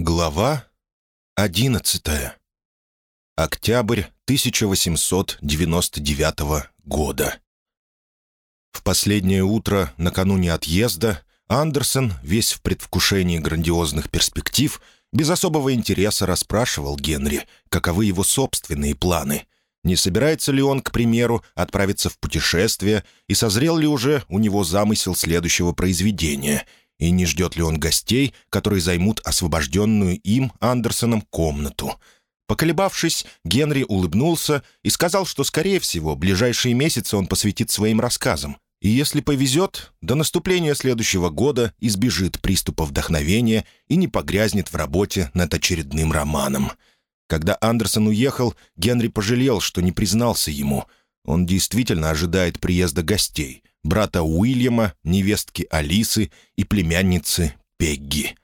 Глава одиннадцатая. Октябрь 1899 года. В последнее утро, накануне отъезда, Андерсон, весь в предвкушении грандиозных перспектив, без особого интереса расспрашивал Генри, каковы его собственные планы. Не собирается ли он, к примеру, отправиться в путешествие, и созрел ли уже у него замысел следующего произведения — и не ждет ли он гостей, которые займут освобожденную им, Андерсоном, комнату. Поколебавшись, Генри улыбнулся и сказал, что, скорее всего, ближайшие месяцы он посвятит своим рассказам, и, если повезет, до наступления следующего года избежит приступа вдохновения и не погрязнет в работе над очередным романом. Когда Андерсон уехал, Генри пожалел, что не признался ему. Он действительно ожидает приезда гостей брата Уильяма, невестки Алисы и племянницы Пегги.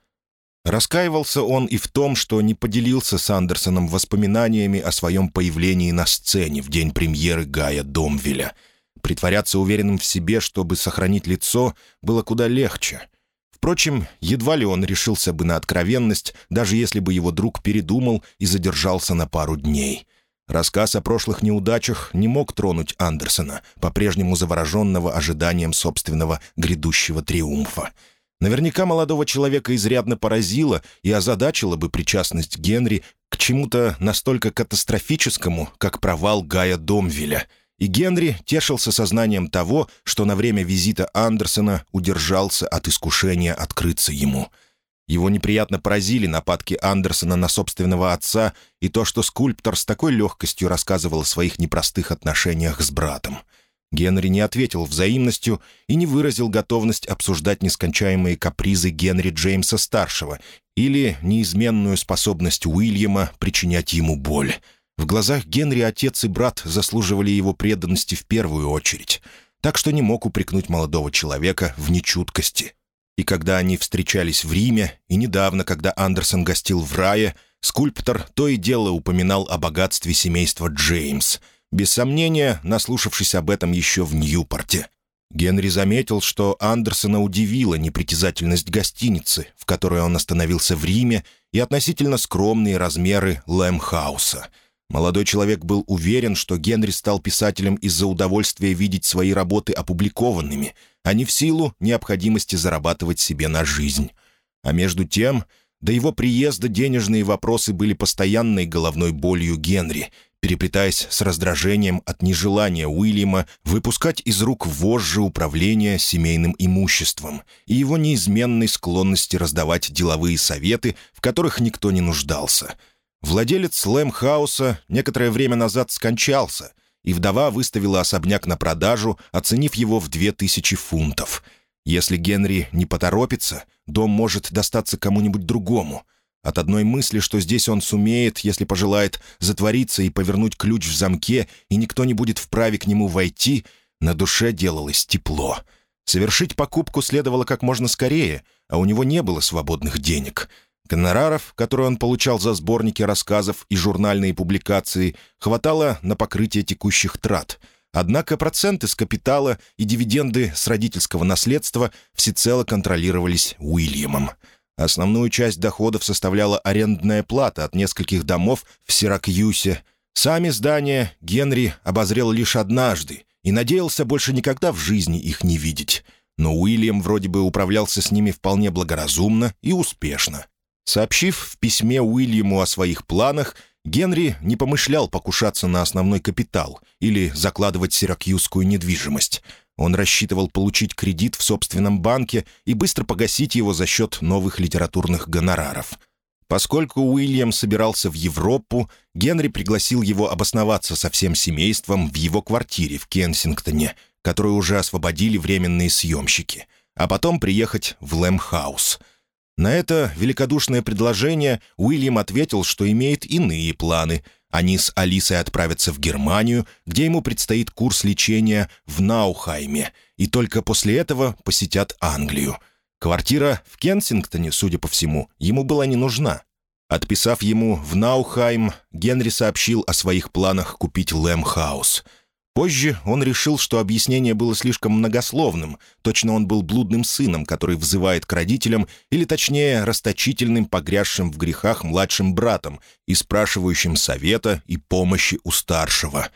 Раскаивался он и в том, что не поделился с Андерсоном воспоминаниями о своем появлении на сцене в день премьеры Гая Домвиля. Притворяться уверенным в себе, чтобы сохранить лицо, было куда легче. Впрочем, едва ли он решился бы на откровенность, даже если бы его друг передумал и задержался на пару дней — Рассказ о прошлых неудачах не мог тронуть Андерсона, по-прежнему завороженного ожиданием собственного грядущего триумфа. Наверняка молодого человека изрядно поразило и озадачило бы причастность Генри к чему-то настолько катастрофическому, как провал Гая Домвиля. И Генри тешился сознанием того, что на время визита Андерсона удержался от искушения открыться ему — его неприятно поразили нападки Андерсона на собственного отца и то, что скульптор с такой легкостью рассказывал о своих непростых отношениях с братом. Генри не ответил взаимностью и не выразил готовность обсуждать нескончаемые капризы Генри Джеймса-старшего или неизменную способность Уильяма причинять ему боль. В глазах Генри отец и брат заслуживали его преданности в первую очередь, так что не мог упрекнуть молодого человека в нечуткости — и когда они встречались в Риме, и недавно, когда Андерсон гостил в рае, скульптор то и дело упоминал о богатстве семейства Джеймс, без сомнения, наслушавшись об этом еще в Ньюпорте. Генри заметил, что Андерсона удивила непритязательность гостиницы, в которой он остановился в Риме, и относительно скромные размеры Лэмхауса — Молодой человек был уверен, что Генри стал писателем из-за удовольствия видеть свои работы опубликованными, а не в силу необходимости зарабатывать себе на жизнь. А между тем, до его приезда денежные вопросы были постоянной головной болью Генри, переплетаясь с раздражением от нежелания Уильяма выпускать из рук вожжи управления семейным имуществом и его неизменной склонности раздавать деловые советы, в которых никто не нуждался — Владелец слэм-хауса некоторое время назад скончался, и вдова выставила особняк на продажу, оценив его в две тысячи фунтов. Если Генри не поторопится, дом может достаться кому-нибудь другому. От одной мысли, что здесь он сумеет, если пожелает, затвориться и повернуть ключ в замке, и никто не будет вправе к нему войти, на душе делалось тепло. Совершить покупку следовало как можно скорее, а у него не было свободных денег — Гонораров, которые он получал за сборники рассказов и журнальные публикации, хватало на покрытие текущих трат. Однако проценты с капитала и дивиденды с родительского наследства всецело контролировались Уильямом. Основную часть доходов составляла арендная плата от нескольких домов в Сиракьюсе. Сами здания Генри обозрел лишь однажды и надеялся больше никогда в жизни их не видеть. Но Уильям вроде бы управлялся с ними вполне благоразумно и успешно. Сообщив в письме Уильяму о своих планах, Генри не помышлял покушаться на основной капитал или закладывать сиракьюзскую недвижимость. Он рассчитывал получить кредит в собственном банке и быстро погасить его за счет новых литературных гонораров. Поскольку Уильям собирался в Европу, Генри пригласил его обосноваться со всем семейством в его квартире в Кенсингтоне, которую уже освободили временные съемщики, а потом приехать в Лэмхаус — на это великодушное предложение Уильям ответил, что имеет иные планы. Они с Алисой отправятся в Германию, где ему предстоит курс лечения в Наухайме, и только после этого посетят Англию. Квартира в Кенсингтоне, судя по всему, ему была не нужна. Отписав ему в Наухайм, Генри сообщил о своих планах купить Лэмхаус. Позже он решил, что объяснение было слишком многословным, точно он был блудным сыном, который взывает к родителям, или точнее, расточительным, погрязшим в грехах младшим братом и спрашивающим совета и помощи у старшего.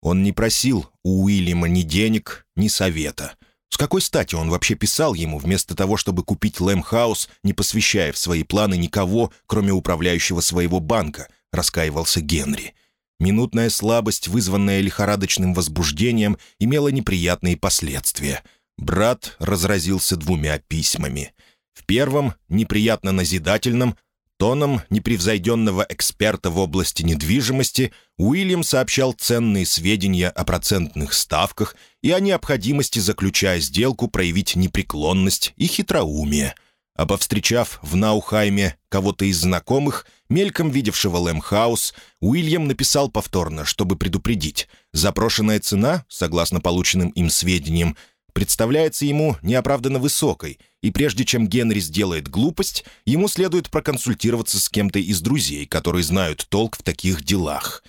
Он не просил у Уильяма ни денег, ни совета. С какой стати он вообще писал ему, вместо того, чтобы купить Лэмхаус, не посвящая в свои планы никого, кроме управляющего своего банка, раскаивался Генри. — Минутная слабость, вызванная лихорадочным возбуждением, имела неприятные последствия. Брат разразился двумя письмами. В первом, неприятно назидательном, тоном непревзойденного эксперта в области недвижимости, Уильям сообщал ценные сведения о процентных ставках и о необходимости, заключая сделку, проявить непреклонность и хитроумие – повстречав в Наухайме кого-то из знакомых, мельком видевшего Лэмхаус, Уильям написал повторно, чтобы предупредить. Запрошенная цена, согласно полученным им сведениям, представляется ему неоправданно высокой, и прежде чем Генри сделает глупость, ему следует проконсультироваться с кем-то из друзей, которые знают толк в таких делах.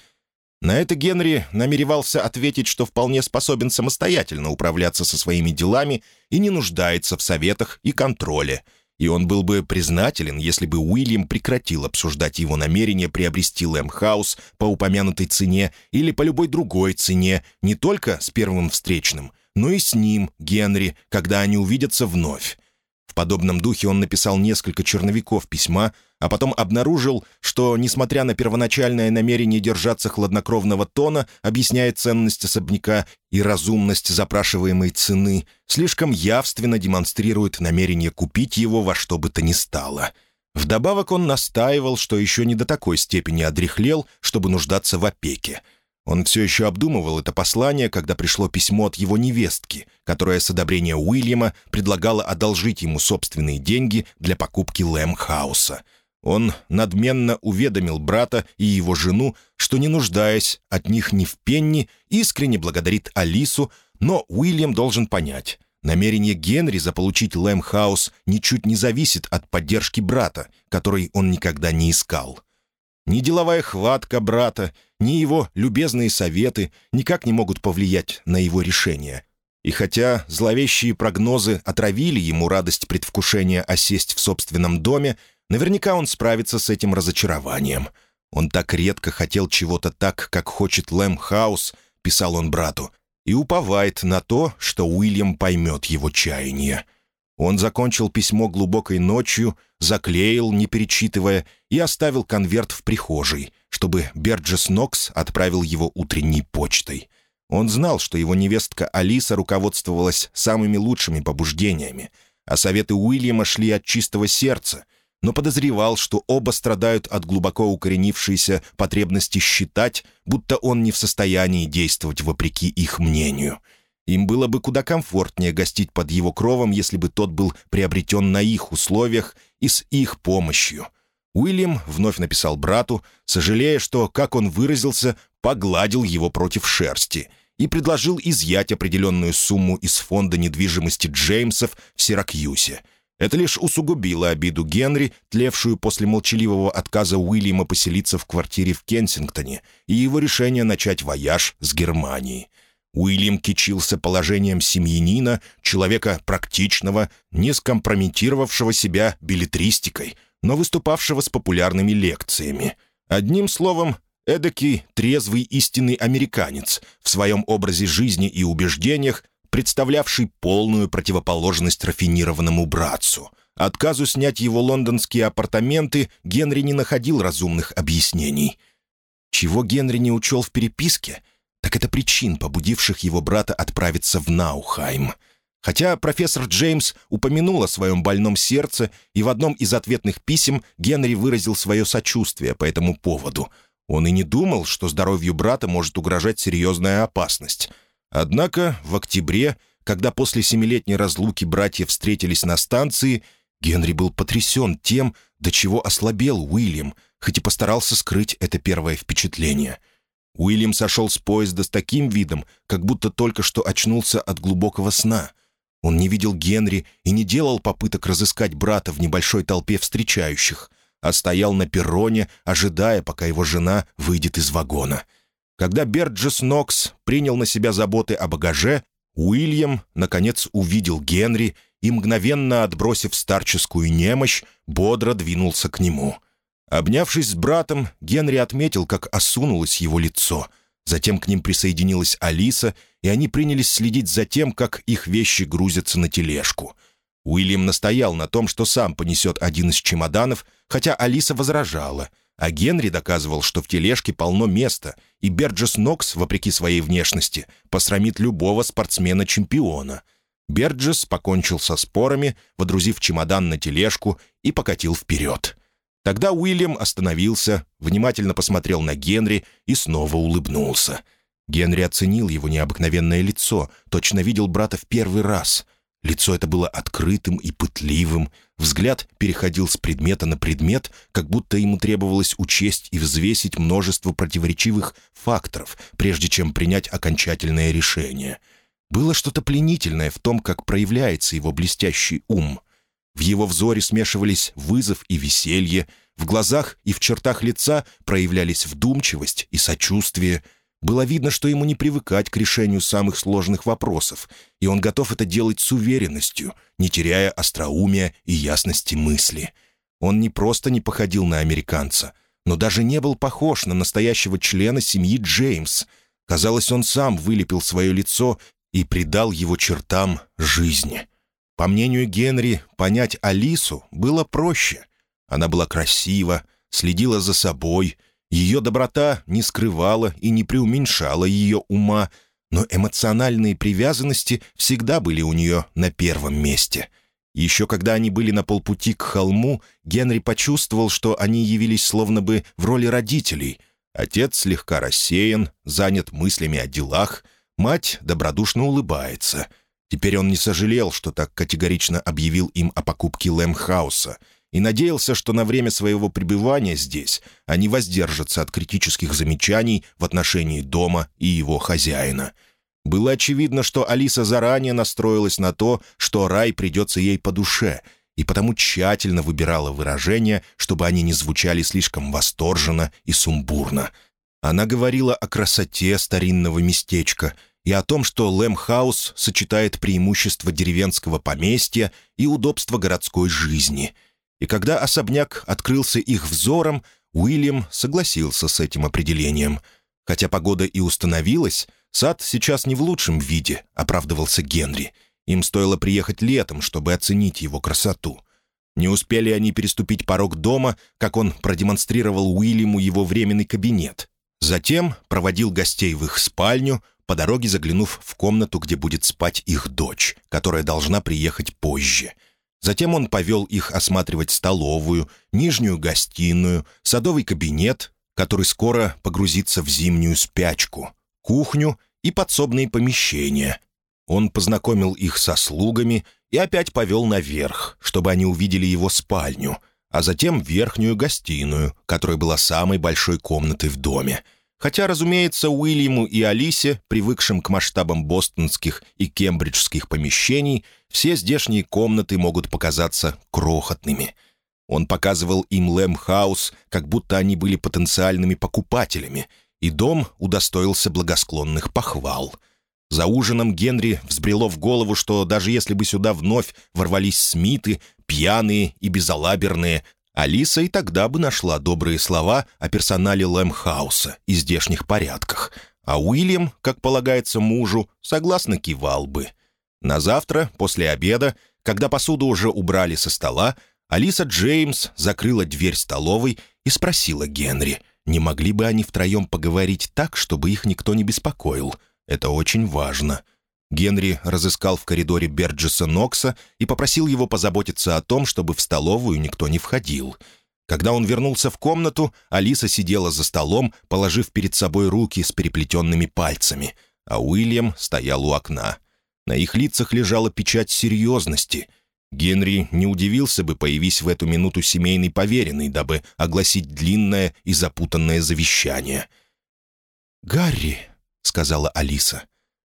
На это Генри намеревался ответить, что вполне способен самостоятельно управляться со своими делами и не нуждается в советах и контроле — и он был бы признателен, если бы Уильям прекратил обсуждать его намерение приобрести Лэмхаус по упомянутой цене или по любой другой цене, не только с первым встречным, но и с ним, Генри, когда они увидятся вновь. В подобном духе он написал несколько черновиков письма, а потом обнаружил, что, несмотря на первоначальное намерение держаться хладнокровного тона, объясняя ценность особняка и разумность запрашиваемой цены, слишком явственно демонстрирует намерение купить его во что бы то ни стало. Вдобавок он настаивал, что еще не до такой степени одрехлел, чтобы нуждаться в опеке — он все еще обдумывал это послание, когда пришло письмо от его невестки, которая с одобрения Уильяма предлагала одолжить ему собственные деньги для покупки Лэмхауса. Он надменно уведомил брата и его жену, что, не нуждаясь от них ни в пенни, искренне благодарит Алису, но Уильям должен понять, намерение Генри заполучить Лэмхаус ничуть не зависит от поддержки брата, которой он никогда не искал. Ни деловая хватка брата, ни его любезные советы никак не могут повлиять на его решение. И хотя зловещие прогнозы отравили ему радость предвкушения осесть в собственном доме, наверняка он справится с этим разочарованием. Он так редко хотел чего-то так, как хочет Лэм Хаус, писал он брату, и уповает на то, что Уильям поймет его чаяние. Он закончил письмо глубокой ночью, заклеил, не перечитывая, и оставил конверт в прихожей, чтобы Берджес Нокс отправил его утренней почтой. Он знал, что его невестка Алиса руководствовалась самыми лучшими побуждениями, а советы Уильяма шли от чистого сердца, но подозревал, что оба страдают от глубоко укоренившейся потребности считать, будто он не в состоянии действовать вопреки их мнению — им было бы куда комфортнее гостить под его кровом, если бы тот был приобретен на их условиях и с их помощью. Уильям вновь написал брату, сожалея, что, как он выразился, погладил его против шерсти и предложил изъять определенную сумму из фонда недвижимости Джеймсов в Сиракьюсе. Это лишь усугубило обиду Генри, тлевшую после молчаливого отказа Уильяма поселиться в квартире в Кенсингтоне, и его решение начать вояж с Германией. Уильям кичился положением семьянина, человека практичного, не скомпрометировавшего себя билетристикой, но выступавшего с популярными лекциями. Одним словом, эдакий трезвый истинный американец в своем образе жизни и убеждениях, представлявший полную противоположность рафинированному братцу. Отказу снять его лондонские апартаменты Генри не находил разумных объяснений. Чего Генри не учел в переписке — так это причин, побудивших его брата отправиться в Наухайм. Хотя профессор Джеймс упомянул о своем больном сердце, и в одном из ответных писем Генри выразил свое сочувствие по этому поводу. Он и не думал, что здоровью брата может угрожать серьезная опасность. Однако в октябре, когда после семилетней разлуки братья встретились на станции, Генри был потрясен тем, до чего ослабел Уильям, хоть и постарался скрыть это первое впечатление — Уильям сошел с поезда с таким видом, как будто только что очнулся от глубокого сна. Он не видел Генри и не делал попыток разыскать брата в небольшой толпе встречающих, а стоял на перроне, ожидая, пока его жена выйдет из вагона. Когда Берджес Нокс принял на себя заботы о багаже, Уильям, наконец, увидел Генри и, мгновенно отбросив старческую немощь, бодро двинулся к нему. Обнявшись с братом, Генри отметил, как осунулось его лицо. Затем к ним присоединилась Алиса, и они принялись следить за тем, как их вещи грузятся на тележку. Уильям настоял на том, что сам понесет один из чемоданов, хотя Алиса возражала — а Генри доказывал, что в тележке полно места, и Берджес Нокс, вопреки своей внешности, посрамит любого спортсмена-чемпиона. Берджес покончил со спорами, водрузив чемодан на тележку и покатил вперед. Тогда Уильям остановился, внимательно посмотрел на Генри и снова улыбнулся. Генри оценил его необыкновенное лицо, точно видел брата в первый раз — Лицо это было открытым и пытливым, взгляд переходил с предмета на предмет, как будто ему требовалось учесть и взвесить множество противоречивых факторов, прежде чем принять окончательное решение. Было что-то пленительное в том, как проявляется его блестящий ум. В его взоре смешивались вызов и веселье, в глазах и в чертах лица проявлялись вдумчивость и сочувствие — было видно, что ему не привыкать к решению самых сложных вопросов, и он готов это делать с уверенностью, не теряя остроумия и ясности мысли. Он не просто не походил на американца, но даже не был похож на настоящего члена семьи Джеймс. Казалось, он сам вылепил свое лицо и придал его чертам жизни. По мнению Генри, понять Алису было проще. Она была красива, следила за собой — ее доброта не скрывала и не преуменьшала ее ума, но эмоциональные привязанности всегда были у нее на первом месте. Еще когда они были на полпути к холму, Генри почувствовал, что они явились словно бы в роли родителей. Отец слегка рассеян, занят мыслями о делах, мать добродушно улыбается. Теперь он не сожалел, что так категорично объявил им о покупке Лэмхауса — и надеялся, что на время своего пребывания здесь они воздержатся от критических замечаний в отношении дома и его хозяина. Было очевидно, что Алиса заранее настроилась на то, что рай придется ей по душе, и потому тщательно выбирала выражения, чтобы они не звучали слишком восторженно и сумбурно. Она говорила о красоте старинного местечка и о том, что Лэмхаус сочетает преимущества деревенского поместья и удобства городской жизни — и когда особняк открылся их взором, Уильям согласился с этим определением. Хотя погода и установилась, сад сейчас не в лучшем виде, оправдывался Генри. Им стоило приехать летом, чтобы оценить его красоту. Не успели они переступить порог дома, как он продемонстрировал Уильяму его временный кабинет. Затем проводил гостей в их спальню, по дороге заглянув в комнату, где будет спать их дочь, которая должна приехать позже — Затем он повел их осматривать столовую, нижнюю гостиную, садовый кабинет, который скоро погрузится в зимнюю спячку, кухню и подсобные помещения. Он познакомил их со слугами и опять повел наверх, чтобы они увидели его спальню, а затем верхнюю гостиную, которая была самой большой комнатой в доме — Хотя, разумеется, Уильяму и Алисе, привыкшим к масштабам бостонских и кембриджских помещений, все здешние комнаты могут показаться крохотными. Он показывал им Лэм-хаус, как будто они были потенциальными покупателями, и дом удостоился благосклонных похвал. За ужином Генри взбрело в голову, что даже если бы сюда вновь ворвались Смиты, пьяные и безалаберные, Алиса и тогда бы нашла добрые слова о персонале Лэмхауса и здешних порядках, а Уильям, как полагается мужу, согласно кивал бы. На завтра, после обеда, когда посуду уже убрали со стола, Алиса Джеймс закрыла дверь столовой и спросила Генри, не могли бы они втроем поговорить так, чтобы их никто не беспокоил. Это очень важно. Генри разыскал в коридоре Берджеса Нокса и попросил его позаботиться о том, чтобы в столовую никто не входил. Когда он вернулся в комнату, Алиса сидела за столом, положив перед собой руки с переплетенными пальцами, а Уильям стоял у окна. На их лицах лежала печать серьезности. Генри не удивился бы, появись в эту минуту семейный поверенный, дабы огласить длинное и запутанное завещание. «Гарри», — сказала Алиса, —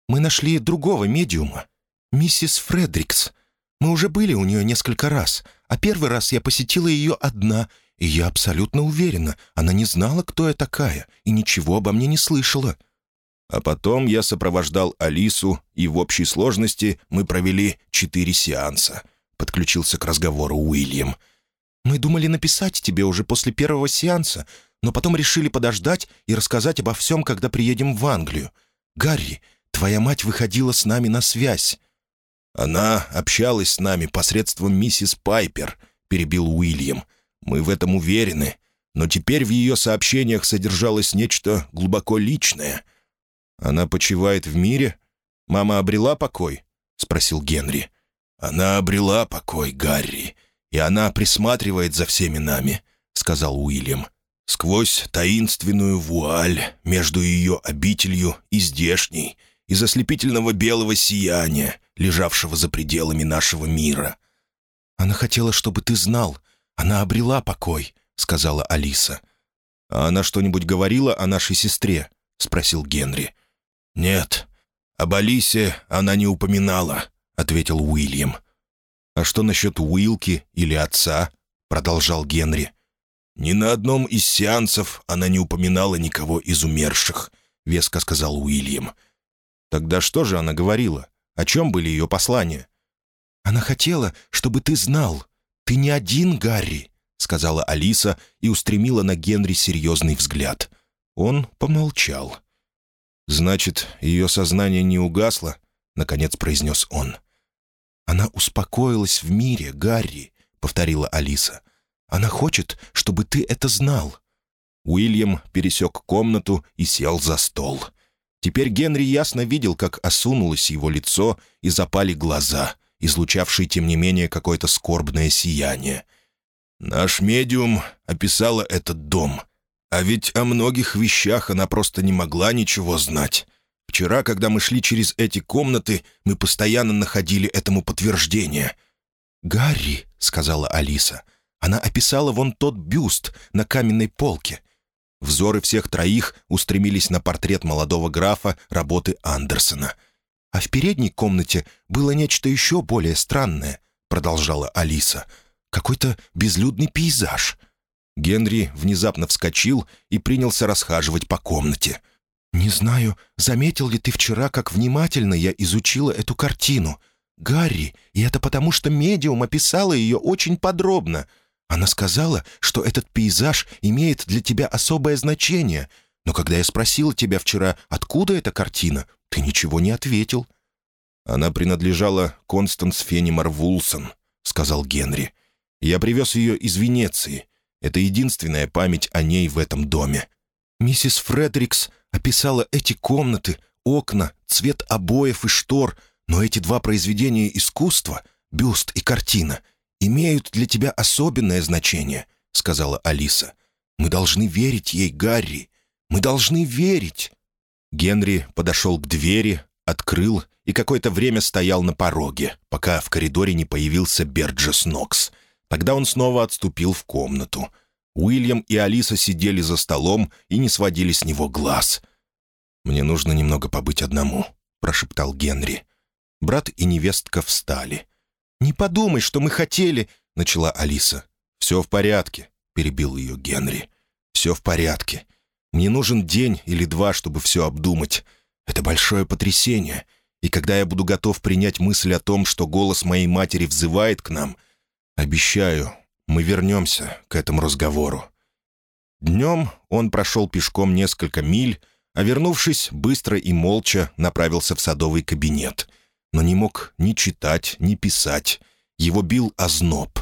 мы нашли другого медиума, миссис Фредрикс. Мы уже были у нее несколько раз, а первый раз я посетила ее одна, И я абсолютно уверена, она не знала, кто я такая, и ничего обо мне не слышала. А потом я сопровождал Алису, и в общей сложности мы провели четыре сеанса. Подключился к разговору Уильям. «Мы думали написать тебе уже после первого сеанса, но потом решили подождать и рассказать обо всем, когда приедем в Англию. Гарри, твоя мать выходила с нами на связь». «Она общалась с нами посредством миссис Пайпер», — перебил Уильям. «Мы в этом уверены. Но теперь в ее сообщениях содержалось нечто глубоко личное». «Она почивает в мире? Мама обрела покой?» — спросил Генри. «Она обрела покой, Гарри, и она присматривает за всеми нами», — сказал Уильям. «Сквозь таинственную вуаль между ее обителью и здешней, из ослепительного белого сияния, лежавшего за пределами нашего мира». «Она хотела, чтобы ты знал. Она обрела покой», — сказала Алиса. «А она что-нибудь говорила о нашей сестре?» — спросил Генри. «Нет, об Алисе она не упоминала», — ответил Уильям. «А что насчет Уилки или отца?» — продолжал Генри. «Ни на одном из сеансов она не упоминала никого из умерших», — веско сказал Уильям. «Тогда что же она говорила? О чем были ее послания?» «Она хотела, чтобы ты знал. Ты не один, Гарри», — сказала Алиса и устремила на Генри серьезный взгляд. Он помолчал. «Значит, ее сознание не угасло?» — наконец произнес он. «Она успокоилась в мире, Гарри», — повторила Алиса. «Она хочет, чтобы ты это знал». Уильям пересек комнату и сел за стол. Теперь Генри ясно видел, как осунулось его лицо и запали глаза, излучавшие, тем не менее, какое-то скорбное сияние. «Наш медиум описала этот дом», а ведь о многих вещах она просто не могла ничего знать. Вчера, когда мы шли через эти комнаты, мы постоянно находили этому подтверждение. «Гарри», — сказала Алиса, — она описала вон тот бюст на каменной полке. Взоры всех троих устремились на портрет молодого графа работы Андерсона. «А в передней комнате было нечто еще более странное», — продолжала Алиса. «Какой-то безлюдный пейзаж». Генри внезапно вскочил и принялся расхаживать по комнате. «Не знаю, заметил ли ты вчера, как внимательно я изучила эту картину. Гарри, и это потому, что медиум описала ее очень подробно. Она сказала, что этот пейзаж имеет для тебя особое значение. Но когда я спросила тебя вчера, откуда эта картина, ты ничего не ответил». «Она принадлежала Констанс Фенимар Вулсон», — сказал Генри. «Я привез ее из Венеции. Это единственная память о ней в этом доме. Миссис Фредерикс описала эти комнаты, окна, цвет обоев и штор, но эти два произведения искусства, бюст и картина, имеют для тебя особенное значение», — сказала Алиса. «Мы должны верить ей, Гарри. Мы должны верить». Генри подошел к двери, открыл и какое-то время стоял на пороге, пока в коридоре не появился Берджес Нокс — Тогда он снова отступил в комнату. Уильям и Алиса сидели за столом и не сводили с него глаз. «Мне нужно немного побыть одному», — прошептал Генри. Брат и невестка встали. «Не подумай, что мы хотели», — начала Алиса. «Все в порядке», — перебил ее Генри. «Все в порядке. Мне нужен день или два, чтобы все обдумать. Это большое потрясение. И когда я буду готов принять мысль о том, что голос моей матери взывает к нам — Обещаю, мы вернемся к этому разговору». Днем он прошел пешком несколько миль, а вернувшись, быстро и молча направился в садовый кабинет. Но не мог ни читать, ни писать. Его бил озноб.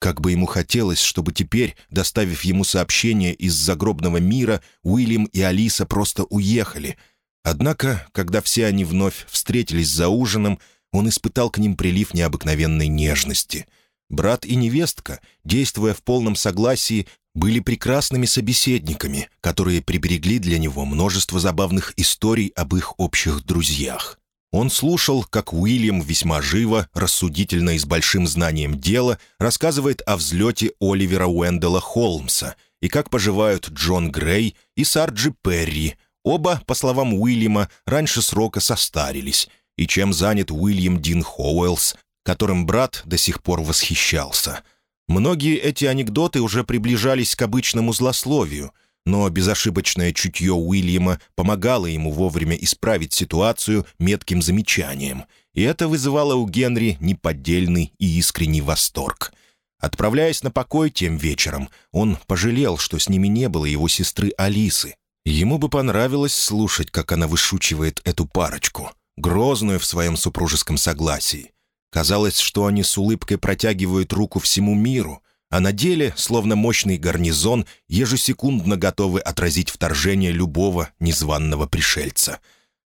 Как бы ему хотелось, чтобы теперь, доставив ему сообщение из загробного мира, Уильям и Алиса просто уехали. Однако, когда все они вновь встретились за ужином, он испытал к ним прилив необыкновенной нежности — Брат и невестка, действуя в полном согласии, были прекрасными собеседниками, которые приберегли для него множество забавных историй об их общих друзьях. Он слушал, как Уильям весьма живо, рассудительно и с большим знанием дела рассказывает о взлете Оливера Уэндела Холмса и как поживают Джон Грей и Сарджи Перри. Оба, по словам Уильяма, раньше срока состарились, и чем занят Уильям Дин Хоуэллс, которым брат до сих пор восхищался. Многие эти анекдоты уже приближались к обычному злословию, но безошибочное чутье Уильяма помогало ему вовремя исправить ситуацию метким замечанием, и это вызывало у Генри неподдельный и искренний восторг. Отправляясь на покой тем вечером, он пожалел, что с ними не было его сестры Алисы. Ему бы понравилось слушать, как она вышучивает эту парочку, грозную в своем супружеском согласии. Казалось, что они с улыбкой протягивают руку всему миру, а на деле, словно мощный гарнизон, ежесекундно готовы отразить вторжение любого незваного пришельца.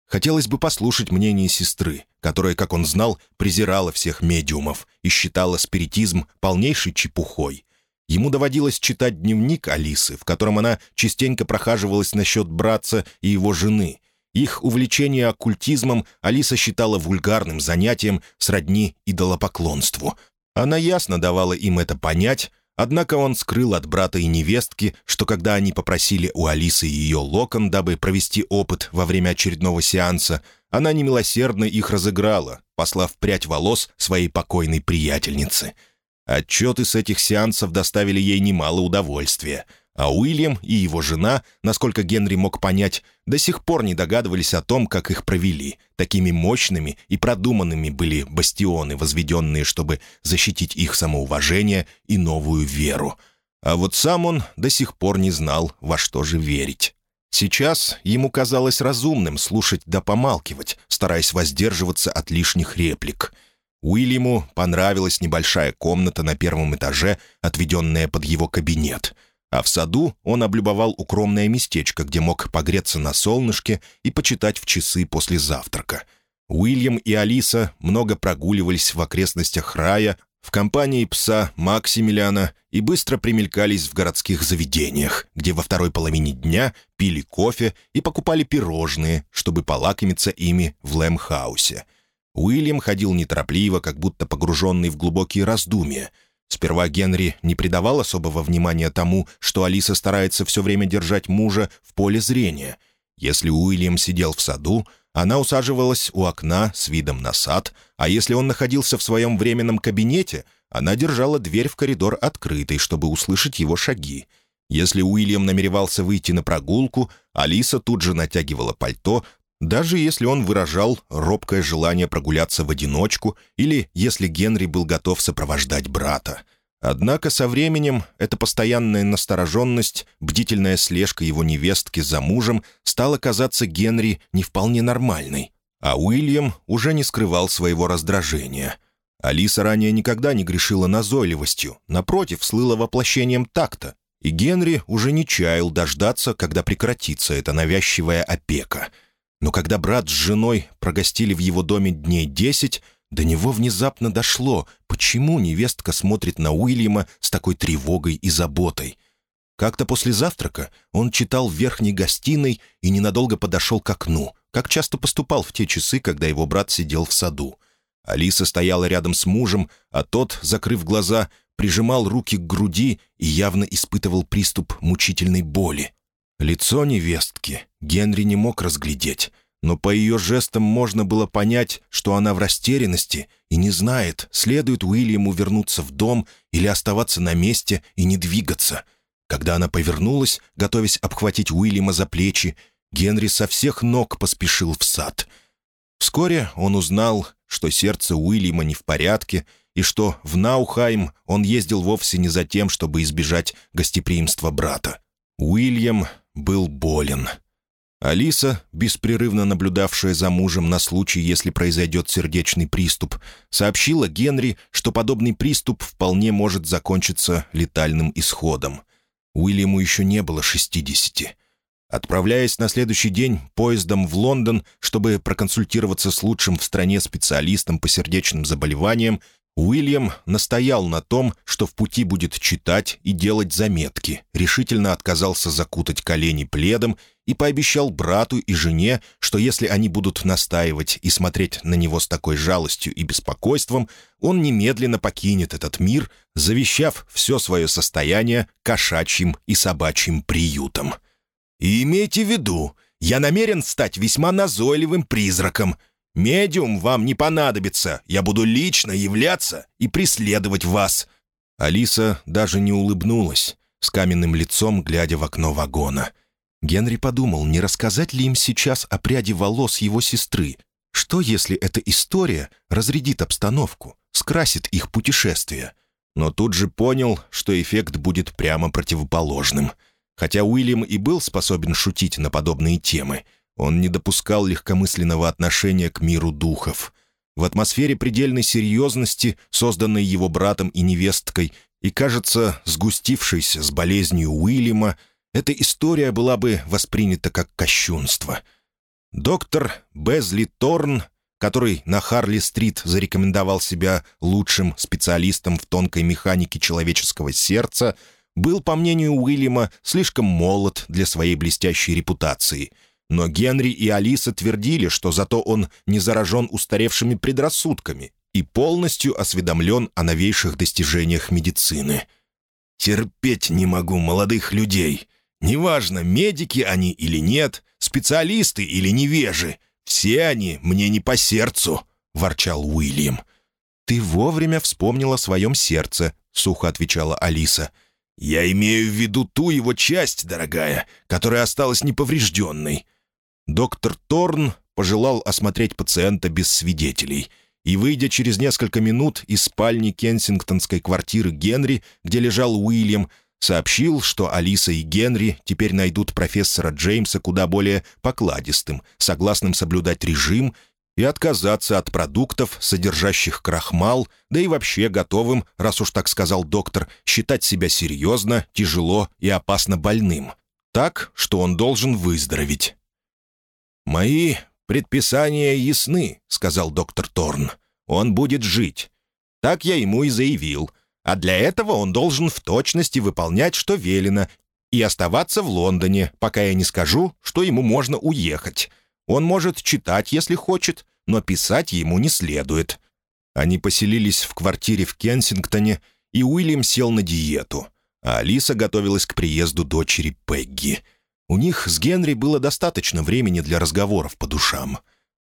Хотелось бы послушать мнение сестры, которая, как он знал, презирала всех медиумов и считала спиритизм полнейшей чепухой. Ему доводилось читать дневник Алисы, в котором она частенько прохаживалась насчет братца и его жены, их увлечение оккультизмом Алиса считала вульгарным занятием сродни идолопоклонству. Она ясно давала им это понять, однако он скрыл от брата и невестки, что когда они попросили у Алисы ее локон, дабы провести опыт во время очередного сеанса, она немилосердно их разыграла, послав прядь волос своей покойной приятельнице. Отчеты с этих сеансов доставили ей немало удовольствия — а Уильям и его жена, насколько Генри мог понять, до сих пор не догадывались о том, как их провели. Такими мощными и продуманными были бастионы, возведенные, чтобы защитить их самоуважение и новую веру. А вот сам он до сих пор не знал, во что же верить. Сейчас ему казалось разумным слушать да помалкивать, стараясь воздерживаться от лишних реплик. Уильяму понравилась небольшая комната на первом этаже, отведенная под его кабинет — а в саду он облюбовал укромное местечко, где мог погреться на солнышке и почитать в часы после завтрака. Уильям и Алиса много прогуливались в окрестностях рая в компании пса Максимилиана и быстро примелькались в городских заведениях, где во второй половине дня пили кофе и покупали пирожные, чтобы полакомиться ими в Лэмхаусе. Уильям ходил неторопливо, как будто погруженный в глубокие раздумья — Сперва Генри не придавал особого внимания тому, что Алиса старается все время держать мужа в поле зрения. Если Уильям сидел в саду, она усаживалась у окна с видом на сад, а если он находился в своем временном кабинете, она держала дверь в коридор открытой, чтобы услышать его шаги. Если Уильям намеревался выйти на прогулку, Алиса тут же натягивала пальто, даже если он выражал робкое желание прогуляться в одиночку или если Генри был готов сопровождать брата. Однако со временем эта постоянная настороженность, бдительная слежка его невестки за мужем стала казаться Генри не вполне нормальной, а Уильям уже не скрывал своего раздражения. Алиса ранее никогда не грешила назойливостью, напротив, слыла воплощением такта, и Генри уже не чаял дождаться, когда прекратится эта навязчивая опека — но когда брат с женой прогостили в его доме дней десять, до него внезапно дошло, почему невестка смотрит на Уильяма с такой тревогой и заботой. Как-то после завтрака он читал в верхней гостиной и ненадолго подошел к окну, как часто поступал в те часы, когда его брат сидел в саду. Алиса стояла рядом с мужем, а тот, закрыв глаза, прижимал руки к груди и явно испытывал приступ мучительной боли. Лицо невестки Генри не мог разглядеть, но по ее жестам можно было понять, что она в растерянности и не знает, следует Уильяму вернуться в дом или оставаться на месте и не двигаться. Когда она повернулась, готовясь обхватить Уильяма за плечи, Генри со всех ног поспешил в сад. Вскоре он узнал, что сердце Уильяма не в порядке и что в Наухайм он ездил вовсе не за тем, чтобы избежать гостеприимства брата. Уильям был болен. Алиса, беспрерывно наблюдавшая за мужем на случай, если произойдет сердечный приступ, сообщила Генри, что подобный приступ вполне может закончиться летальным исходом. Уильяму еще не было шестидесяти. Отправляясь на следующий день поездом в Лондон, чтобы проконсультироваться с лучшим в стране специалистом по сердечным заболеваниям, Уильям настоял на том, что в пути будет читать и делать заметки, решительно отказался закутать колени пледом и пообещал брату и жене, что если они будут настаивать и смотреть на него с такой жалостью и беспокойством, он немедленно покинет этот мир, завещав все свое состояние кошачьим и собачьим приютом. «И имейте в виду, я намерен стать весьма назойливым призраком», «Медиум вам не понадобится. Я буду лично являться и преследовать вас». Алиса даже не улыбнулась, с каменным лицом глядя в окно вагона. Генри подумал, не рассказать ли им сейчас о пряди волос его сестры. Что, если эта история разрядит обстановку, скрасит их путешествие? Но тут же понял, что эффект будет прямо противоположным. Хотя Уильям и был способен шутить на подобные темы, он не допускал легкомысленного отношения к миру духов. В атмосфере предельной серьезности, созданной его братом и невесткой, и, кажется, сгустившейся с болезнью Уильяма, эта история была бы воспринята как кощунство. Доктор Безли Торн, который на Харли-стрит зарекомендовал себя лучшим специалистом в тонкой механике человеческого сердца, был, по мнению Уильяма, слишком молод для своей блестящей репутации — но Генри и Алиса твердили, что зато он не заражен устаревшими предрассудками и полностью осведомлен о новейших достижениях медицины. «Терпеть не могу молодых людей. Неважно, медики они или нет, специалисты или невежи. Все они мне не по сердцу», — ворчал Уильям. «Ты вовремя вспомнила о своем сердце», — сухо отвечала Алиса. «Я имею в виду ту его часть, дорогая, которая осталась неповрежденной. Доктор Торн пожелал осмотреть пациента без свидетелей и, выйдя через несколько минут из спальни кенсингтонской квартиры Генри, где лежал Уильям, сообщил, что Алиса и Генри теперь найдут профессора Джеймса куда более покладистым, согласным соблюдать режим и отказаться от продуктов, содержащих крахмал, да и вообще готовым, раз уж так сказал доктор, считать себя серьезно, тяжело и опасно больным. Так, что он должен выздороветь. «Мои предписания ясны», — сказал доктор Торн. «Он будет жить». Так я ему и заявил. А для этого он должен в точности выполнять, что велено, и оставаться в Лондоне, пока я не скажу, что ему можно уехать. Он может читать, если хочет, но писать ему не следует». Они поселились в квартире в Кенсингтоне, и Уильям сел на диету, а Алиса готовилась к приезду дочери Пегги — у них с Генри было достаточно времени для разговоров по душам.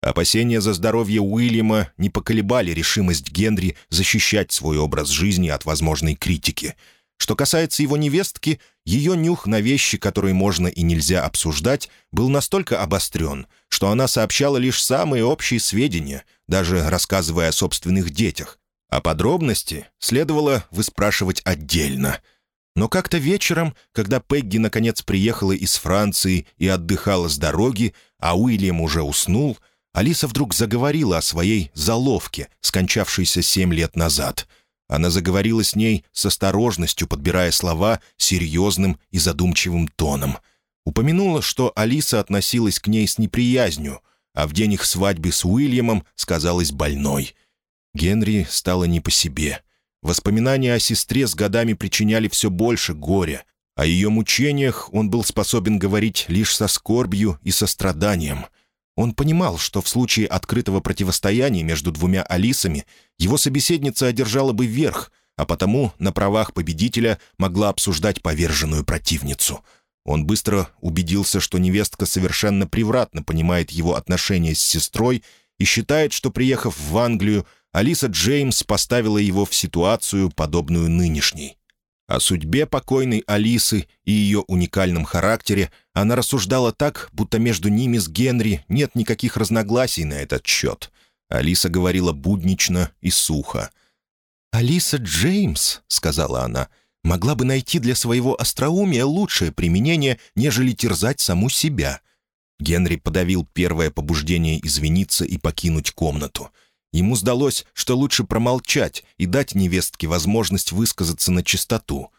Опасения за здоровье Уильяма не поколебали решимость Генри защищать свой образ жизни от возможной критики. Что касается его невестки, ее нюх на вещи, которые можно и нельзя обсуждать, был настолько обострен, что она сообщала лишь самые общие сведения, даже рассказывая о собственных детях, а подробности следовало выспрашивать отдельно — но как-то вечером, когда Пегги наконец приехала из Франции и отдыхала с дороги, а Уильям уже уснул, Алиса вдруг заговорила о своей заловке, скончавшейся семь лет назад. Она заговорила с ней с осторожностью, подбирая слова серьезным и задумчивым тоном. Упомянула, что Алиса относилась к ней с неприязнью, а в день их свадьбы с Уильямом сказалась больной. Генри стало не по себе — Воспоминания о сестре с годами причиняли все больше горя. О ее мучениях он был способен говорить лишь со скорбью и состраданием. Он понимал, что в случае открытого противостояния между двумя Алисами его собеседница одержала бы верх, а потому на правах победителя могла обсуждать поверженную противницу. Он быстро убедился, что невестка совершенно превратно понимает его отношения с сестрой и считает, что, приехав в Англию, Алиса Джеймс поставила его в ситуацию, подобную нынешней. О судьбе покойной Алисы и ее уникальном характере она рассуждала так, будто между ними с Генри нет никаких разногласий на этот счет. Алиса говорила буднично и сухо. «Алиса Джеймс», — сказала она, — «могла бы найти для своего остроумия лучшее применение, нежели терзать саму себя». Генри подавил первое побуждение извиниться и покинуть комнату — Ему сдалось, что лучше промолчать и дать невестке возможность высказаться на чистоту.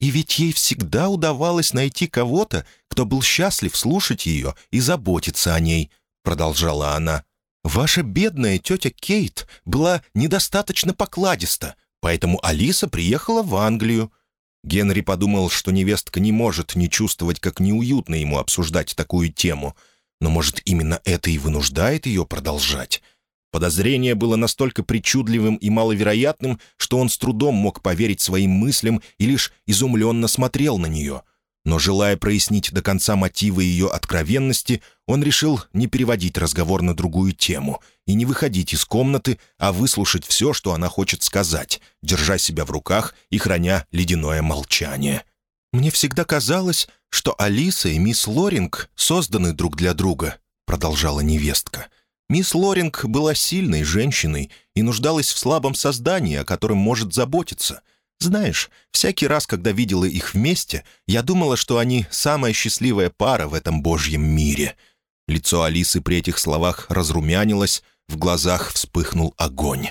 И ведь ей всегда удавалось найти кого-то, кто был счастлив слушать ее и заботиться о ней, — продолжала она. «Ваша бедная тетя Кейт была недостаточно покладиста, поэтому Алиса приехала в Англию». Генри подумал, что невестка не может не чувствовать, как неуютно ему обсуждать такую тему. Но, может, именно это и вынуждает ее продолжать? Подозрение было настолько причудливым и маловероятным, что он с трудом мог поверить своим мыслям и лишь изумленно смотрел на нее. Но, желая прояснить до конца мотивы ее откровенности, он решил не переводить разговор на другую тему и не выходить из комнаты, а выслушать все, что она хочет сказать, держа себя в руках и храня ледяное молчание. «Мне всегда казалось, что Алиса и мисс Лоринг созданы друг для друга», — продолжала невестка. «Мисс Лоринг была сильной женщиной и нуждалась в слабом создании, о котором может заботиться». Знаешь, всякий раз, когда видела их вместе, я думала, что они самая счастливая пара в этом божьем мире». Лицо Алисы при этих словах разрумянилось, в глазах вспыхнул огонь.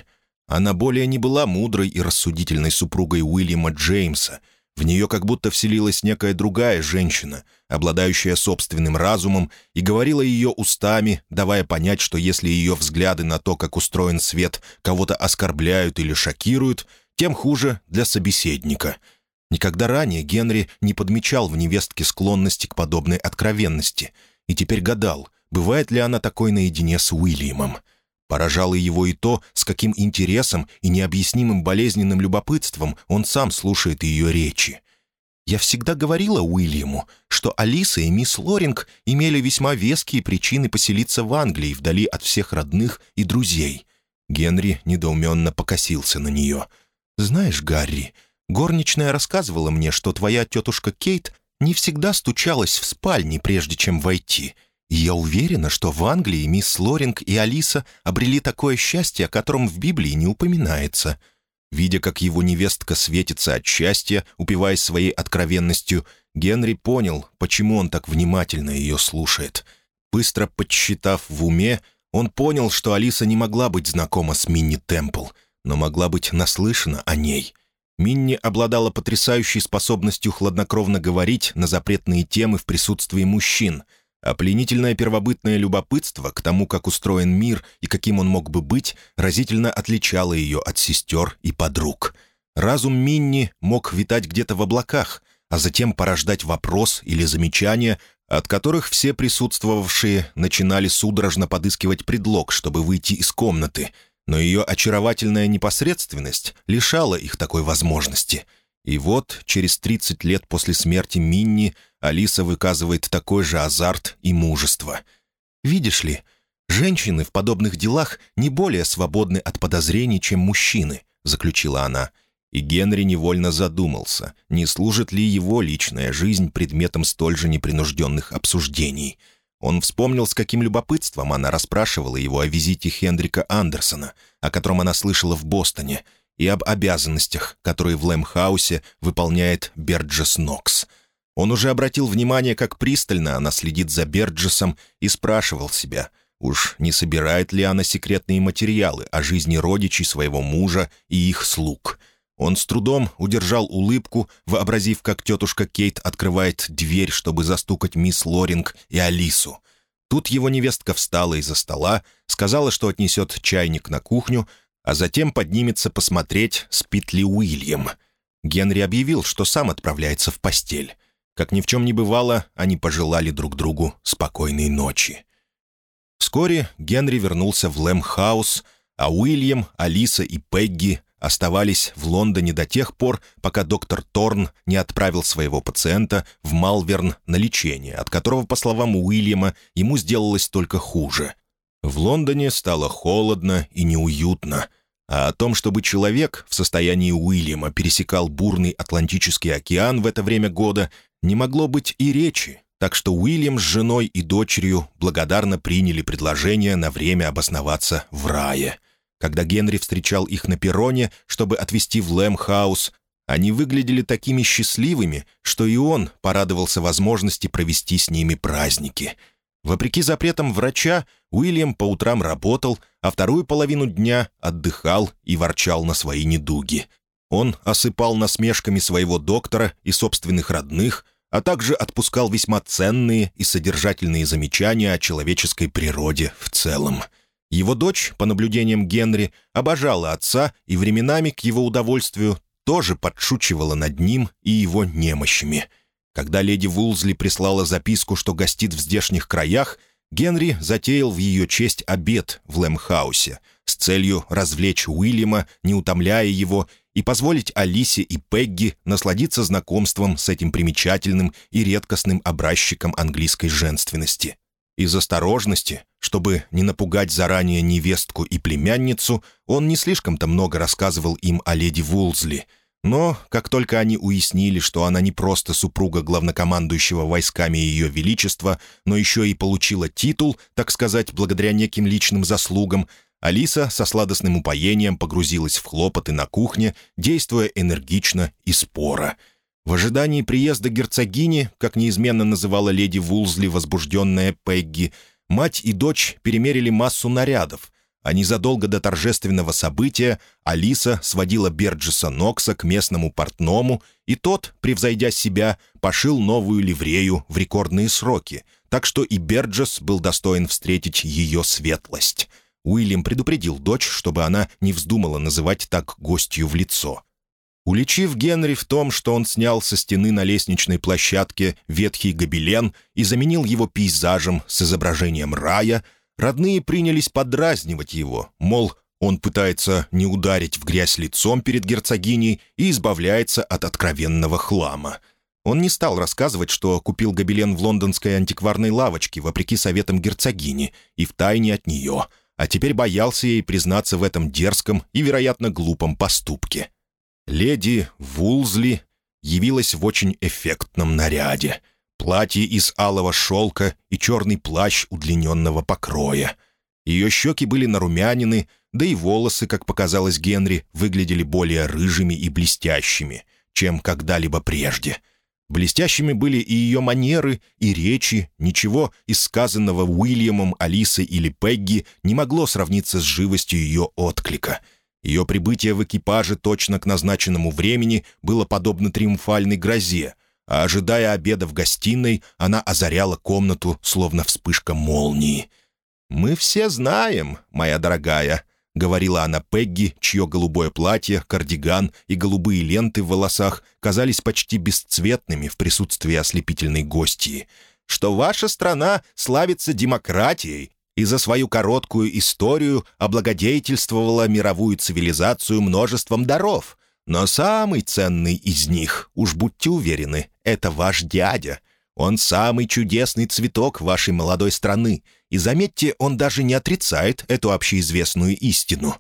Она более не была мудрой и рассудительной супругой Уильяма Джеймса. В нее как будто вселилась некая другая женщина, обладающая собственным разумом, и говорила ее устами, давая понять, что если ее взгляды на то, как устроен свет, кого-то оскорбляют или шокируют, тем хуже для собеседника. Никогда ранее Генри не подмечал в невестке склонности к подобной откровенности, и теперь гадал, бывает ли она такой наедине с Уильямом. Поражало его и то, с каким интересом и необъяснимым болезненным любопытством он сам слушает ее речи. «Я всегда говорила Уильяму, что Алиса и мисс Лоринг имели весьма веские причины поселиться в Англии вдали от всех родных и друзей». Генри недоуменно покосился на нее – «Знаешь, Гарри, горничная рассказывала мне, что твоя тетушка Кейт не всегда стучалась в спальне, прежде чем войти. Я уверена, что в Англии мисс Лоринг и Алиса обрели такое счастье, о котором в Библии не упоминается». Видя, как его невестка светится от счастья, упиваясь своей откровенностью, Генри понял, почему он так внимательно ее слушает. Быстро подсчитав в уме, он понял, что Алиса не могла быть знакома с Минни Темпл — но могла быть наслышана о ней. Минни обладала потрясающей способностью хладнокровно говорить на запретные темы в присутствии мужчин, а пленительное первобытное любопытство к тому, как устроен мир и каким он мог бы быть, разительно отличало ее от сестер и подруг. Разум Минни мог витать где-то в облаках, а затем порождать вопрос или замечание, от которых все присутствовавшие начинали судорожно подыскивать предлог, чтобы выйти из комнаты — но ее очаровательная непосредственность лишала их такой возможности. И вот, через 30 лет после смерти Минни, Алиса выказывает такой же азарт и мужество. «Видишь ли, женщины в подобных делах не более свободны от подозрений, чем мужчины», — заключила она. И Генри невольно задумался, не служит ли его личная жизнь предметом столь же непринужденных обсуждений — он вспомнил, с каким любопытством она расспрашивала его о визите Хендрика Андерсона, о котором она слышала в Бостоне, и об обязанностях, которые в Лэмхаусе выполняет Берджес Нокс. Он уже обратил внимание, как пристально она следит за Берджесом и спрашивал себя, уж не собирает ли она секретные материалы о жизни родичей своего мужа и их слуг — он с трудом удержал улыбку, вообразив, как тетушка Кейт открывает дверь, чтобы застукать мисс Лоринг и Алису. Тут его невестка встала из-за стола, сказала, что отнесет чайник на кухню, а затем поднимется посмотреть, спит ли Уильям. Генри объявил, что сам отправляется в постель. Как ни в чем не бывало, они пожелали друг другу спокойной ночи. Вскоре Генри вернулся в Лэм-хаус, а Уильям, Алиса и Пегги оставались в Лондоне до тех пор, пока доктор Торн не отправил своего пациента в Малверн на лечение, от которого, по словам Уильяма, ему сделалось только хуже. В Лондоне стало холодно и неуютно, а о том, чтобы человек в состоянии Уильяма пересекал бурный Атлантический океан в это время года, не могло быть и речи, так что Уильям с женой и дочерью благодарно приняли предложение на время обосноваться в рае — когда Генри встречал их на перроне, чтобы отвезти в Лэм-хаус, они выглядели такими счастливыми, что и он порадовался возможности провести с ними праздники. Вопреки запретам врача, Уильям по утрам работал, а вторую половину дня отдыхал и ворчал на свои недуги. Он осыпал насмешками своего доктора и собственных родных, а также отпускал весьма ценные и содержательные замечания о человеческой природе в целом — его дочь, по наблюдениям Генри, обожала отца и временами, к его удовольствию, тоже подшучивала над ним и его немощами. Когда леди Вулзли прислала записку, что гостит в здешних краях, Генри затеял в ее честь обед в Лэмхаусе, с целью развлечь Уильяма, не утомляя его, и позволить Алисе и Пегги насладиться знакомством с этим примечательным и редкостным образчиком английской женственности. Из осторожности, чтобы не напугать заранее невестку и племянницу, он не слишком-то много рассказывал им о леди Вулзли — но, как только они уяснили, что она не просто супруга главнокомандующего войсками Ее Величества, но еще и получила титул, так сказать, благодаря неким личным заслугам, Алиса со сладостным упоением погрузилась в хлопоты на кухне, действуя энергично и споро. В ожидании приезда герцогини, как неизменно называла леди Вулзли возбужденная Пегги, мать и дочь перемерили массу нарядов — а незадолго до торжественного события Алиса сводила Берджеса Нокса к местному портному, и тот, превзойдя себя, пошил новую ливрею в рекордные сроки, так что и Берджес был достоин встретить ее светлость. Уильям предупредил дочь, чтобы она не вздумала называть так гостью в лицо. Уличив Генри в том, что он снял со стены на лестничной площадке ветхий гобелен и заменил его пейзажем с изображением рая — Родные принялись подразнивать его, мол, он пытается не ударить в грязь лицом перед герцогиней и избавляется от откровенного хлама. Он не стал рассказывать, что купил гобелен в лондонской антикварной лавочке, вопреки советам герцогини, и втайне от нее, а теперь боялся ей признаться в этом дерзком и, вероятно, глупом поступке. Леди Вулзли явилась в очень эффектном наряде — платье из алого шелка и черный плащ удлиненного покроя. Ее щеки были нарумянины, да и волосы, как показалось Генри, выглядели более рыжими и блестящими, чем когда-либо прежде. Блестящими были и ее манеры, и речи, ничего из сказанного Уильямом, Алисой или Пегги не могло сравниться с живостью ее отклика — ее прибытие в экипаже точно к назначенному времени было подобно триумфальной грозе, а ожидая обеда в гостиной, она озаряла комнату, словно вспышка молнии. «Мы все знаем, моя дорогая», — говорила она Пегги, чье голубое платье, кардиган и голубые ленты в волосах казались почти бесцветными в присутствии ослепительной гостьи, «что ваша страна славится демократией и за свою короткую историю облагодетельствовала мировую цивилизацию множеством даров, но самый ценный из них, уж будьте уверены, это ваш дядя. Он самый чудесный цветок вашей молодой страны. И заметьте, он даже не отрицает эту общеизвестную истину».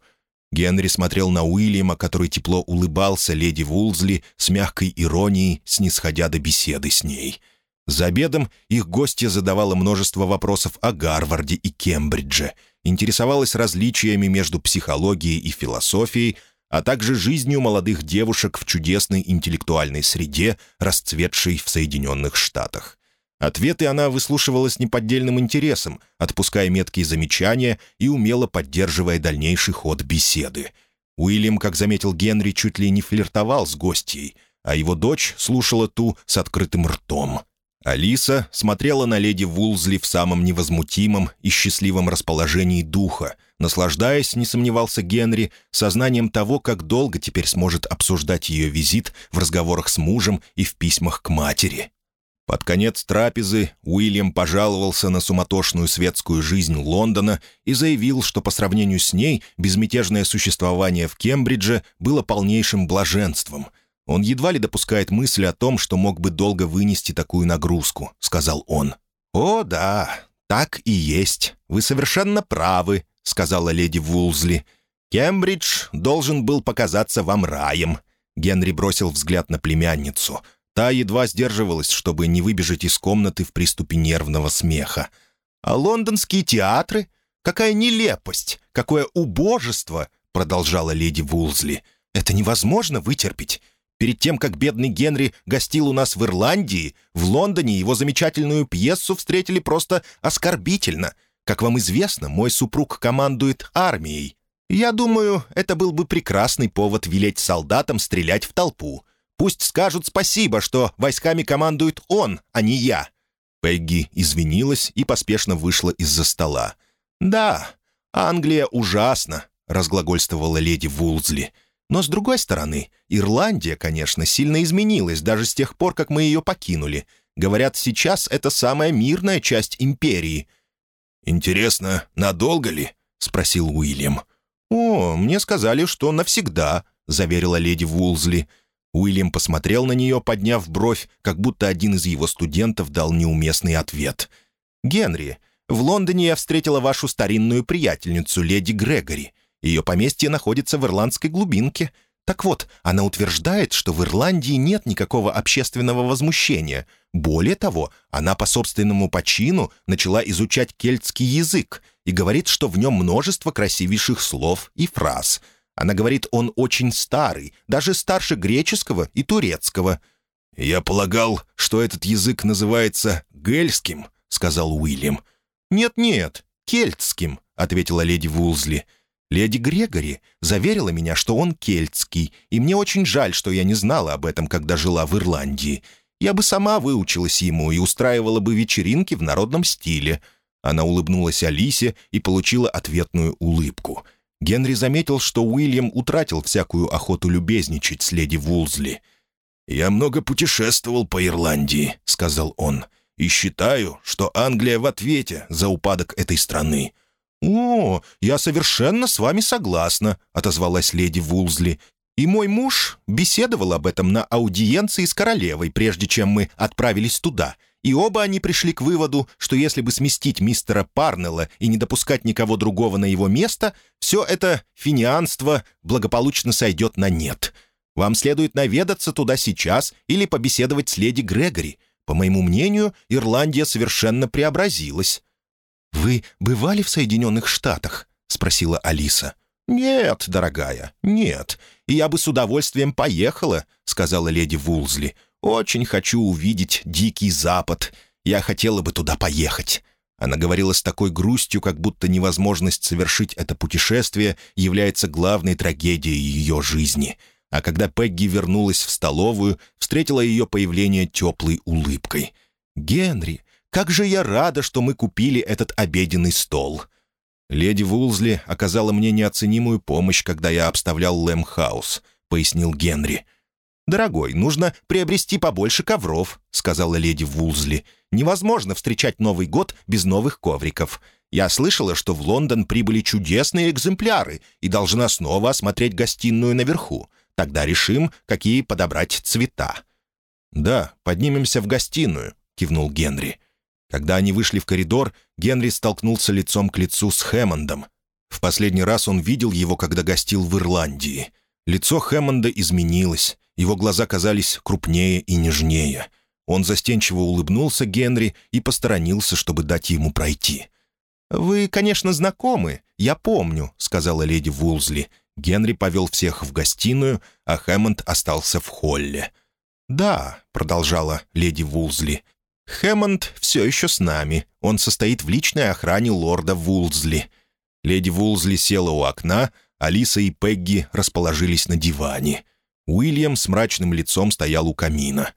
Генри смотрел на Уильяма, который тепло улыбался леди Вулзли с мягкой иронией, снисходя до беседы с ней. За обедом их гостья задавала множество вопросов о Гарварде и Кембридже, интересовалась различиями между психологией и философией, а также жизнью молодых девушек в чудесной интеллектуальной среде, расцветшей в Соединенных Штатах. Ответы она выслушивала с неподдельным интересом, отпуская меткие замечания и умело поддерживая дальнейший ход беседы. Уильям, как заметил Генри, чуть ли не флиртовал с гостьей, а его дочь слушала ту с открытым ртом. Алиса смотрела на леди Вулзли в самом невозмутимом и счастливом расположении духа — наслаждаясь, не сомневался Генри, сознанием того, как долго теперь сможет обсуждать ее визит в разговорах с мужем и в письмах к матери. Под конец трапезы Уильям пожаловался на суматошную светскую жизнь Лондона и заявил, что по сравнению с ней безмятежное существование в Кембридже было полнейшим блаженством. «Он едва ли допускает мысль о том, что мог бы долго вынести такую нагрузку», — сказал он. «О, да, так и есть. Вы совершенно правы», — сказала леди Вулзли. «Кембридж должен был показаться вам раем». Генри бросил взгляд на племянницу. Та едва сдерживалась, чтобы не выбежать из комнаты в приступе нервного смеха. «А лондонские театры? Какая нелепость! Какое убожество!» — продолжала леди Вулзли. «Это невозможно вытерпеть. Перед тем, как бедный Генри гостил у нас в Ирландии, в Лондоне его замечательную пьесу встретили просто оскорбительно — как вам известно, мой супруг командует армией. Я думаю, это был бы прекрасный повод велеть солдатам стрелять в толпу. Пусть скажут спасибо, что войсками командует он, а не я». Пегги извинилась и поспешно вышла из-за стола. «Да, Англия ужасна», — разглагольствовала леди Вулзли. «Но, с другой стороны, Ирландия, конечно, сильно изменилась даже с тех пор, как мы ее покинули. Говорят, сейчас это самая мирная часть империи. «Интересно, надолго ли?» — спросил Уильям. «О, мне сказали, что навсегда», — заверила леди Вулзли. Уильям посмотрел на нее, подняв бровь, как будто один из его студентов дал неуместный ответ. «Генри, в Лондоне я встретила вашу старинную приятельницу, леди Грегори. Ее поместье находится в ирландской глубинке. Так вот, она утверждает, что в Ирландии нет никакого общественного возмущения. Более того, она по собственному почину начала изучать кельтский язык и говорит, что в нем множество красивейших слов и фраз. Она говорит, он очень старый, даже старше греческого и турецкого. «Я полагал, что этот язык называется гельским», — сказал Уильям. «Нет-нет, кельтским», — ответила леди Вулзли. Леди Грегори заверила меня, что он кельтский, и мне очень жаль, что я не знала об этом, когда жила в Ирландии. Я бы сама выучилась ему и устраивала бы вечеринки в народном стиле». Она улыбнулась Алисе и получила ответную улыбку. Генри заметил, что Уильям утратил всякую охоту любезничать с леди Вулзли. «Я много путешествовал по Ирландии», — сказал он, — «и считаю, что Англия в ответе за упадок этой страны. «О, я совершенно с вами согласна», — отозвалась леди Вулзли. «И мой муж беседовал об этом на аудиенции с королевой, прежде чем мы отправились туда. И оба они пришли к выводу, что если бы сместить мистера Парнелла и не допускать никого другого на его место, все это финианство благополучно сойдет на нет. Вам следует наведаться туда сейчас или побеседовать с леди Грегори. По моему мнению, Ирландия совершенно преобразилась». «Вы бывали в Соединенных Штатах?» — спросила Алиса. «Нет, дорогая, нет. И я бы с удовольствием поехала», — сказала леди Вулзли. «Очень хочу увидеть Дикий Запад. Я хотела бы туда поехать». Она говорила с такой грустью, как будто невозможность совершить это путешествие является главной трагедией ее жизни. А когда Пегги вернулась в столовую, встретила ее появление теплой улыбкой. «Генри, как же я рада, что мы купили этот обеденный стол!» «Леди Вулзли оказала мне неоценимую помощь, когда я обставлял Лэм-хаус», — пояснил Генри. «Дорогой, нужно приобрести побольше ковров», — сказала леди Вулзли. «Невозможно встречать Новый год без новых ковриков. Я слышала, что в Лондон прибыли чудесные экземпляры и должна снова осмотреть гостиную наверху. Тогда решим, какие подобрать цвета». «Да, поднимемся в гостиную», — кивнул Генри. Когда они вышли в коридор, Генри столкнулся лицом к лицу с Хэммондом. В последний раз он видел его, когда гостил в Ирландии. Лицо Хэммонда изменилось, его глаза казались крупнее и нежнее. Он застенчиво улыбнулся Генри и посторонился, чтобы дать ему пройти. «Вы, конечно, знакомы, я помню», — сказала леди Вулзли. Генри повел всех в гостиную, а Хэммонд остался в холле. «Да», — продолжала леди Вулзли, Хэммонд все еще с нами. Он состоит в личной охране лорда Вулзли. Леди Вулзли села у окна, Алиса и Пегги расположились на диване. Уильям с мрачным лицом стоял у камина.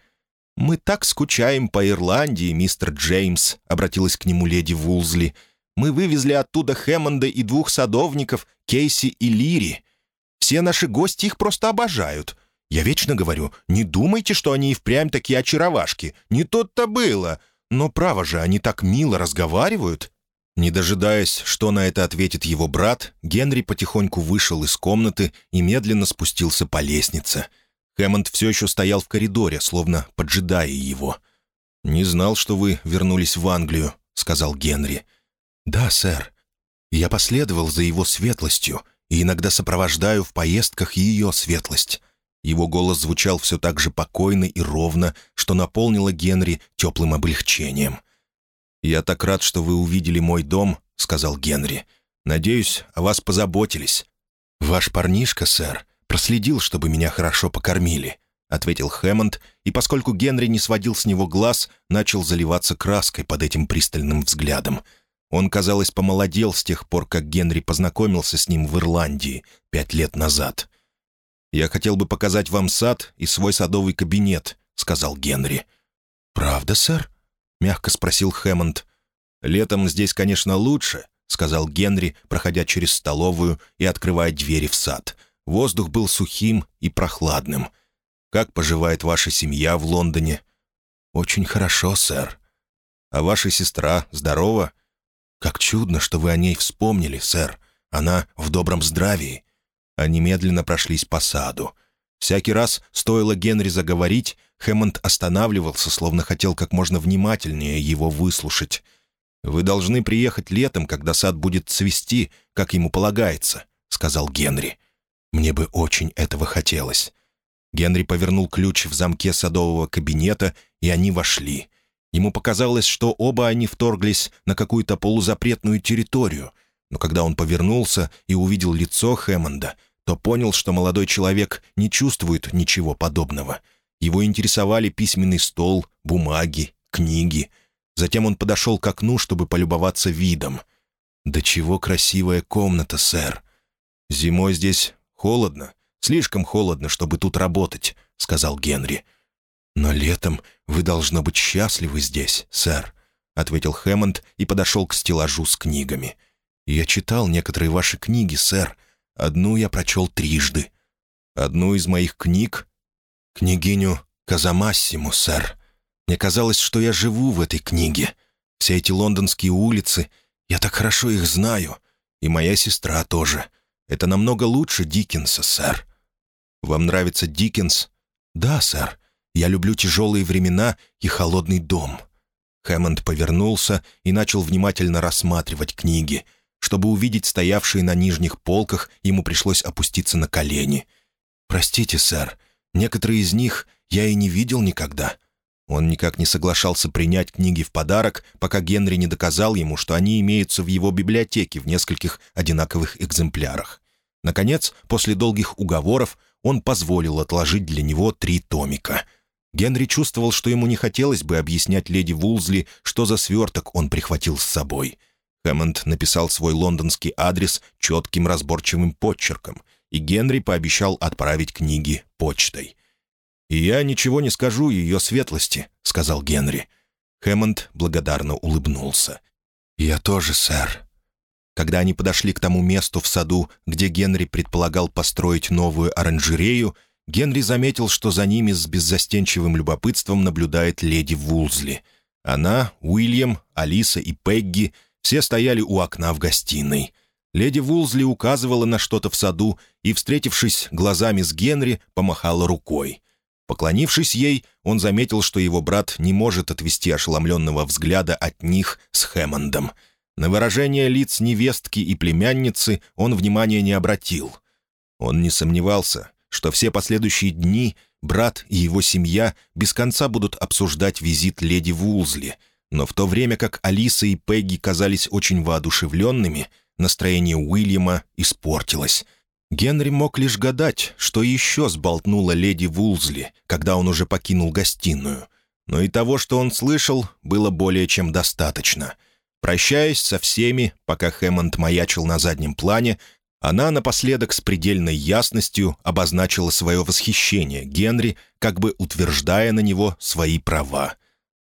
«Мы так скучаем по Ирландии, мистер Джеймс», — обратилась к нему леди Вулзли. «Мы вывезли оттуда Хэммонда и двух садовников, Кейси и Лири. Все наши гости их просто обожают. Я вечно говорю, не думайте, что они и впрямь такие очаровашки. Не тут-то было. Но, право же, они так мило разговаривают». Не дожидаясь, что на это ответит его брат, Генри потихоньку вышел из комнаты и медленно спустился по лестнице. Хэммонд все еще стоял в коридоре, словно поджидая его. «Не знал, что вы вернулись в Англию», — сказал Генри. «Да, сэр. Я последовал за его светлостью и иногда сопровождаю в поездках ее светлость. Его голос звучал все так же покойно и ровно, что наполнило Генри теплым облегчением. «Я так рад, что вы увидели мой дом», — сказал Генри. «Надеюсь, о вас позаботились». «Ваш парнишка, сэр, проследил, чтобы меня хорошо покормили», — ответил Хэммонд, и поскольку Генри не сводил с него глаз, начал заливаться краской под этим пристальным взглядом. Он, казалось, помолодел с тех пор, как Генри познакомился с ним в Ирландии пять лет назад. «Я хотел бы показать вам сад и свой садовый кабинет», — сказал Генри. «Правда, сэр?» — мягко спросил Хэммонд. «Летом здесь, конечно, лучше», — сказал Генри, проходя через столовую и открывая двери в сад. Воздух был сухим и прохладным. «Как поживает ваша семья в Лондоне?» «Очень хорошо, сэр». «А ваша сестра здорова?» «Как чудно, что вы о ней вспомнили, сэр. Она в добром здравии». Они медленно прошлись по саду. Всякий раз, стоило Генри заговорить, Хэммонд останавливался, словно хотел как можно внимательнее его выслушать. «Вы должны приехать летом, когда сад будет цвести, как ему полагается», — сказал Генри. «Мне бы очень этого хотелось». Генри повернул ключ в замке садового кабинета, и они вошли. Ему показалось, что оба они вторглись на какую-то полузапретную территорию, но когда он повернулся и увидел лицо Хэммонда, то понял, что молодой человек не чувствует ничего подобного. Его интересовали письменный стол, бумаги, книги. Затем он подошел к окну, чтобы полюбоваться видом. «Да чего красивая комната, сэр! Зимой здесь холодно, слишком холодно, чтобы тут работать», — сказал Генри. «Но летом вы должно быть счастливы здесь, сэр», — ответил Хэммонд и подошел к стеллажу с книгами. «Я читал некоторые ваши книги, сэр. Одну я прочел трижды. Одну из моих книг? Княгиню Казамассиму, сэр. Мне казалось, что я живу в этой книге. Все эти лондонские улицы, я так хорошо их знаю. И моя сестра тоже. Это намного лучше Диккенса, сэр. Вам нравится Диккенс? Да, сэр. Я люблю тяжелые времена и холодный дом». Хэммонд повернулся и начал внимательно рассматривать книги. Чтобы увидеть стоявшие на нижних полках, ему пришлось опуститься на колени. «Простите, сэр, некоторые из них я и не видел никогда». Он никак не соглашался принять книги в подарок, пока Генри не доказал ему, что они имеются в его библиотеке в нескольких одинаковых экземплярах. Наконец, после долгих уговоров, он позволил отложить для него три томика — Генри чувствовал, что ему не хотелось бы объяснять леди Вулзли, что за сверток он прихватил с собой. Хэммонд написал свой лондонский адрес четким разборчивым подчерком, и Генри пообещал отправить книги почтой. «И я ничего не скажу ее светлости», — сказал Генри. Хэммонд благодарно улыбнулся. «Я тоже, сэр». Когда они подошли к тому месту в саду, где Генри предполагал построить новую оранжерею, Генри заметил, что за ними с беззастенчивым любопытством наблюдает леди Вулзли. Она, Уильям, Алиса и Пегги все стояли у окна в гостиной. Леди Вулзли указывала на что-то в саду и, встретившись глазами с Генри, помахала рукой. Поклонившись ей, он заметил, что его брат не может отвести ошеломленного взгляда от них с Хэммондом. На выражение лиц невестки и племянницы он внимания не обратил. Он не сомневался, что все последующие дни брат и его семья без конца будут обсуждать визит леди Вулзли, но в то время как Алиса и Пегги казались очень воодушевленными, настроение Уильяма испортилось. Генри мог лишь гадать, что еще сболтнула леди Вулзли, когда он уже покинул гостиную. Но и того, что он слышал, было более чем достаточно. Прощаясь со всеми, пока Хэммонд маячил на заднем плане, она напоследок с предельной ясностью обозначила свое восхищение Генри, как бы утверждая на него свои права.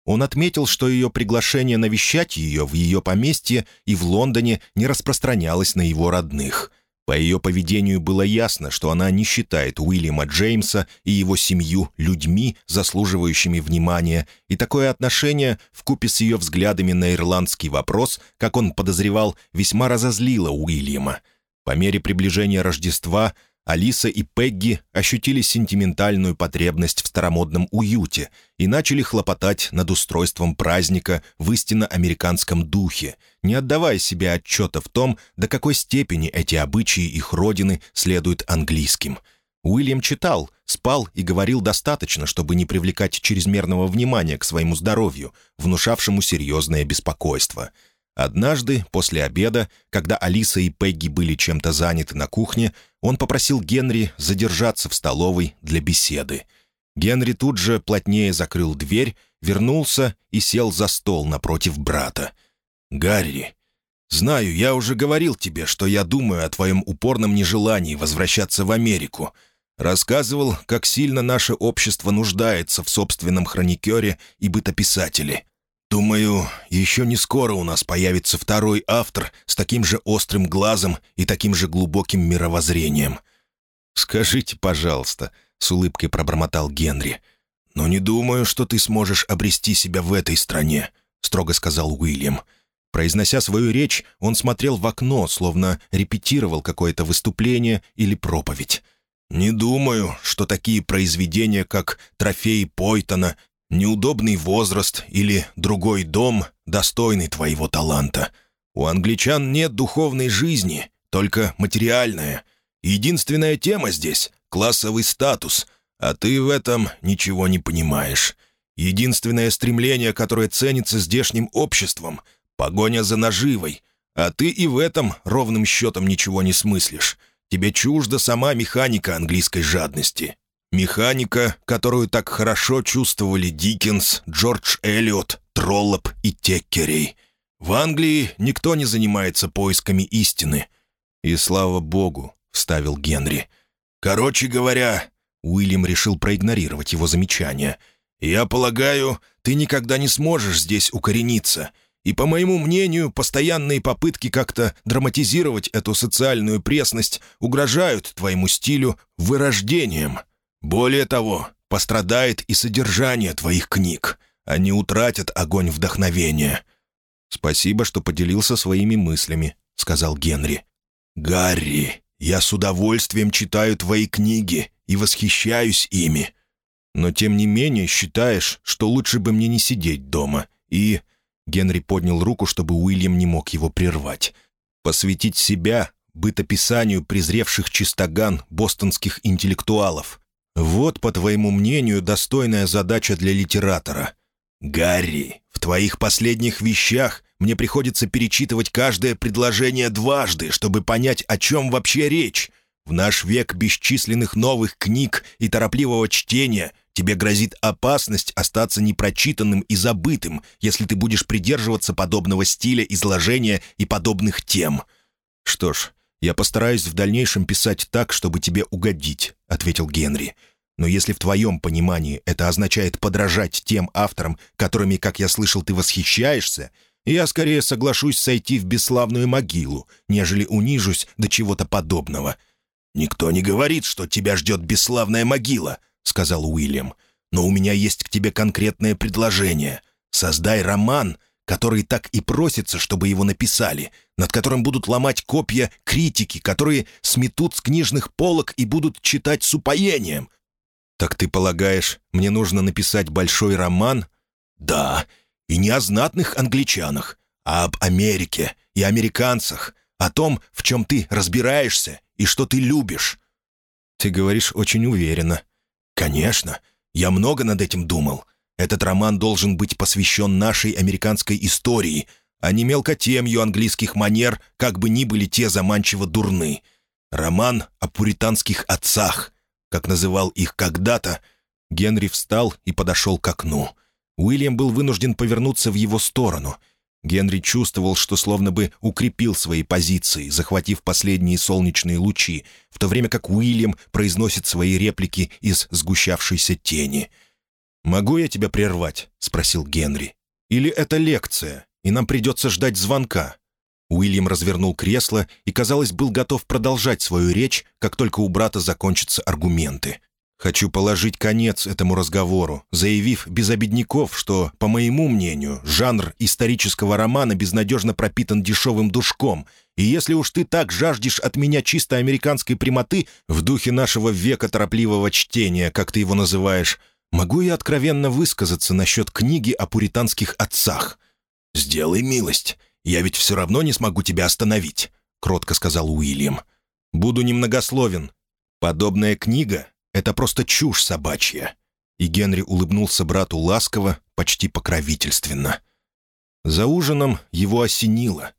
Он отметил, что ее приглашение навещать ее в ее поместье и в Лондоне не распространялось на его родных. По ее поведению было ясно, что она не считает Уильяма Джеймса и его семью людьми, заслуживающими внимания, и такое отношение, вкупе с ее взглядами на ирландский вопрос, как он подозревал, весьма разозлило Уильяма — по мере приближения Рождества Алиса и Пегги ощутили сентиментальную потребность в старомодном уюте и начали хлопотать над устройством праздника в истинно американском духе, не отдавая себе отчета в том, до какой степени эти обычаи их родины следуют английским. Уильям читал, спал и говорил достаточно, чтобы не привлекать чрезмерного внимания к своему здоровью, внушавшему серьезное беспокойство — Однажды, после обеда, когда Алиса и Пегги были чем-то заняты на кухне, он попросил Генри задержаться в столовой для беседы. Генри тут же плотнее закрыл дверь, вернулся и сел за стол напротив брата. «Гарри, знаю, я уже говорил тебе, что я думаю о твоем упорном нежелании возвращаться в Америку. Рассказывал, как сильно наше общество нуждается в собственном хроникере и бытописателе. Думаю, еще не скоро у нас появится второй автор с таким же острым глазом и таким же глубоким мировоззрением. «Скажите, пожалуйста», — с улыбкой пробормотал Генри. «Но не думаю, что ты сможешь обрести себя в этой стране», — строго сказал Уильям. Произнося свою речь, он смотрел в окно, словно репетировал какое-то выступление или проповедь. «Не думаю, что такие произведения, как «Трофеи Пойтона», «Неудобный возраст» или «Другой дом» достойны твоего таланта. У англичан нет духовной жизни, только материальная. Единственная тема здесь — классовый статус, а ты в этом ничего не понимаешь. Единственное стремление, которое ценится здешним обществом — погоня за наживой, а ты и в этом ровным счетом ничего не смыслишь. Тебе чужда сама механика английской жадности. Механика, которую так хорошо чувствовали Диккенс, Джордж Эллиот, Троллоп и Теккерей. В Англии никто не занимается поисками истины. «И слава богу», — вставил Генри. «Короче говоря...» — Уильям решил проигнорировать его замечание. «Я полагаю, ты никогда не сможешь здесь укорениться. И, по моему мнению, постоянные попытки как-то драматизировать эту социальную пресность угрожают твоему стилю вырождением. Более того, пострадает и содержание твоих книг. Они утратят огонь вдохновения». «Спасибо, что поделился своими мыслями», — сказал Генри. «Гарри, я с удовольствием читаю твои книги и восхищаюсь ими. Но тем не менее считаешь, что лучше бы мне не сидеть дома и...» Генри поднял руку, чтобы Уильям не мог его прервать. «Посвятить себя бытописанию презревших чистоган бостонских интеллектуалов. Вот, по твоему мнению, достойная задача для литератора. Гарри, в твоих последних вещах мне приходится перечитывать каждое предложение дважды, чтобы понять, о чем вообще речь. В наш век бесчисленных новых книг и торопливого чтения тебе грозит опасность остаться непрочитанным и забытым, если ты будешь придерживаться подобного стиля изложения и подобных тем. Что ж, я постараюсь в дальнейшем писать так, чтобы тебе угодить», — ответил Генри. «Но если в твоем понимании это означает подражать тем авторам, которыми, как я слышал, ты восхищаешься, я скорее соглашусь сойти в бесславную могилу, нежели унижусь до чего-то подобного». «Никто не говорит, что тебя ждет бесславная могила», — сказал Уильям. «Но у меня есть к тебе конкретное предложение. Создай роман, который так и просится, чтобы его написали, над которым будут ломать копья критики, которые сметут с книжных полок и будут читать с упоением». «Так ты полагаешь, мне нужно написать большой роман?» «Да, и не о знатных англичанах, а об Америке и американцах, о том, в чем ты разбираешься и что ты любишь». «Ты говоришь очень уверенно». «Конечно. Я много над этим думал. Этот роман должен быть посвящен нашей американской истории, а не мелкотемью английских манер, как бы ни были те заманчиво дурны. Роман о пуританских отцах, как называл их когда-то». Генри встал и подошел к окну. Уильям был вынужден повернуться в его сторону. Генри чувствовал, что словно бы укрепил свои позиции, захватив последние солнечные лучи, в то время как Уильям произносит свои реплики из сгущавшейся тени. «Могу я тебя прервать?» — спросил Генри. «Или это лекция, и нам придется ждать звонка?» Уильям развернул кресло и, казалось, был готов продолжать свою речь, как только у брата закончатся аргументы. Хочу положить конец этому разговору, заявив без обедняков, что, по моему мнению, жанр исторического романа безнадежно пропитан дешевым душком, и если уж ты так жаждешь от меня чисто американской прямоты в духе нашего века торопливого чтения, как ты его называешь, могу я откровенно высказаться насчет книги о пуританских отцах? «Сделай милость, я ведь все равно не смогу тебя остановить», — кротко сказал Уильям. «Буду немногословен. Подобная книга это просто чушь собачья». И Генри улыбнулся брату ласково, почти покровительственно. За ужином его осенило.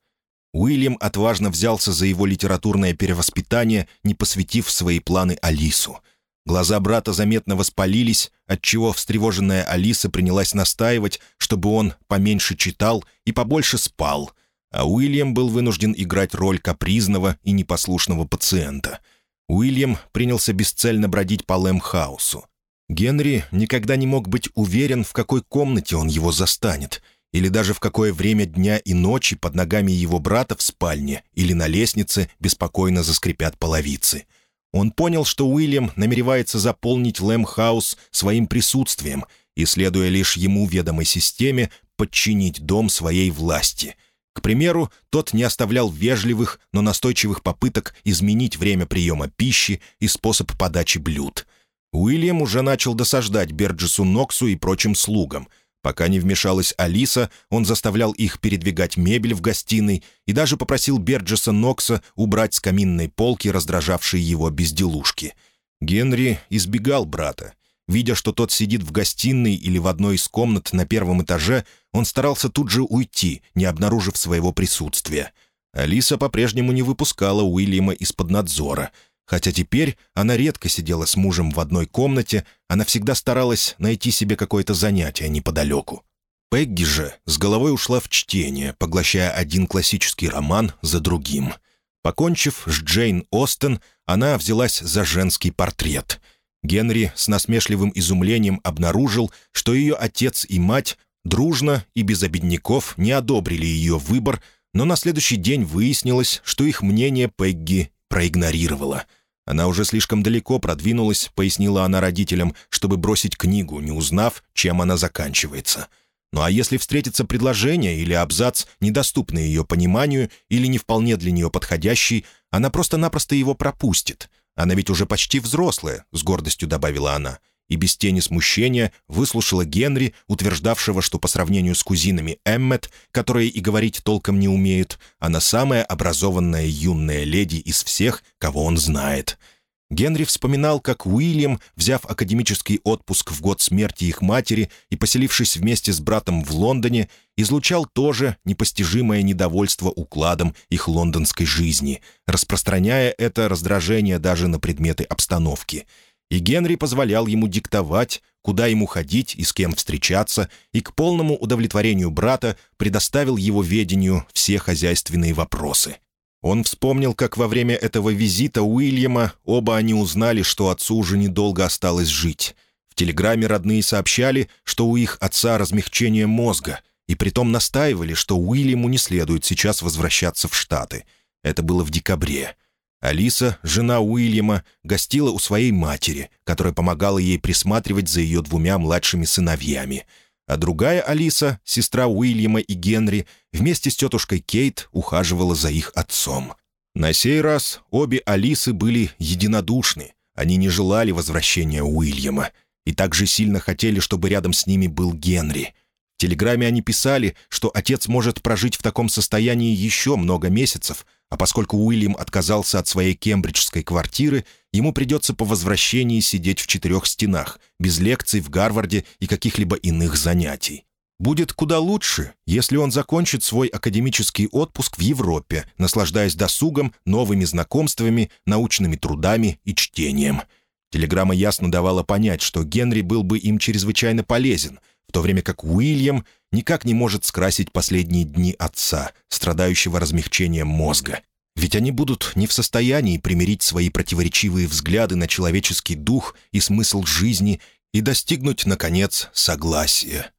Уильям отважно взялся за его литературное перевоспитание, не посвятив свои планы Алису. Глаза брата заметно воспалились, отчего встревоженная Алиса принялась настаивать, чтобы он поменьше читал и побольше спал, а Уильям был вынужден играть роль капризного и непослушного пациента — Уильям принялся бесцельно бродить по Лэмхаусу. Генри никогда не мог быть уверен, в какой комнате он его застанет, или даже в какое время дня и ночи под ногами его брата в спальне или на лестнице беспокойно заскрипят половицы. Он понял, что Уильям намеревается заполнить Лэмхаус своим присутствием и, следуя лишь ему ведомой системе, подчинить дом своей власти. К примеру, тот не оставлял вежливых, но настойчивых попыток изменить время приема пищи и способ подачи блюд. Уильям уже начал досаждать Берджесу Ноксу и прочим слугам. Пока не вмешалась Алиса, он заставлял их передвигать мебель в гостиной и даже попросил Берджеса Нокса убрать с каминной полки раздражавшие его безделушки. Генри избегал брата Видя, что тот сидит в гостиной или в одной из комнат на первом этаже, он старался тут же уйти, не обнаружив своего присутствия. Алиса по-прежнему не выпускала Уильяма из-под надзора. Хотя теперь она редко сидела с мужем в одной комнате, она всегда старалась найти себе какое-то занятие неподалеку. Пегги же с головой ушла в чтение, поглощая один классический роман за другим. Покончив с Джейн Остен, она взялась за женский портрет — Генри с насмешливым изумлением обнаружил, что ее отец и мать дружно и без обедняков не одобрили ее выбор, но на следующий день выяснилось, что их мнение Пегги проигнорировала. Она уже слишком далеко продвинулась, пояснила она родителям, чтобы бросить книгу, не узнав, чем она заканчивается. Ну а если встретится предложение или абзац, недоступный ее пониманию или не вполне для нее подходящий, она просто-напросто его пропустит. Она ведь уже почти взрослая», — с гордостью добавила она, и без тени смущения выслушала Генри, утверждавшего, что по сравнению с кузинами Эммет, которые и говорить толком не умеют, она самая образованная юная леди из всех, кого он знает — Генри вспоминал, как Уильям, взяв академический отпуск в год смерти их матери и поселившись вместе с братом в Лондоне, излучал тоже непостижимое недовольство укладом их лондонской жизни, распространяя это раздражение даже на предметы обстановки. И Генри позволял ему диктовать, куда ему ходить и с кем встречаться, и к полному удовлетворению брата предоставил его ведению все хозяйственные вопросы. Он вспомнил, как во время этого визита Уильяма оба они узнали, что отцу уже недолго осталось жить. В телеграмме родные сообщали, что у их отца размягчение мозга, и притом настаивали, что Уильяму не следует сейчас возвращаться в Штаты. Это было в декабре. Алиса, жена Уильяма, гостила у своей матери, которая помогала ей присматривать за ее двумя младшими сыновьями — а другая Алиса, сестра Уильяма и Генри, вместе с тетушкой Кейт ухаживала за их отцом. На сей раз обе Алисы были единодушны. Они не желали возвращения Уильяма и также сильно хотели, чтобы рядом с ними был Генри. В телеграмме они писали, что отец может прожить в таком состоянии еще много месяцев, а поскольку Уильям отказался от своей кембриджской квартиры, ему придется по возвращении сидеть в четырех стенах, без лекций в Гарварде и каких-либо иных занятий. Будет куда лучше, если он закончит свой академический отпуск в Европе, наслаждаясь досугом, новыми знакомствами, научными трудами и чтением. Телеграмма ясно давала понять, что Генри был бы им чрезвычайно полезен, в то время как Уильям никак не может скрасить последние дни отца, страдающего размягчением мозга. Ведь они будут не в состоянии примирить свои противоречивые взгляды на человеческий дух и смысл жизни и достигнуть, наконец, согласия.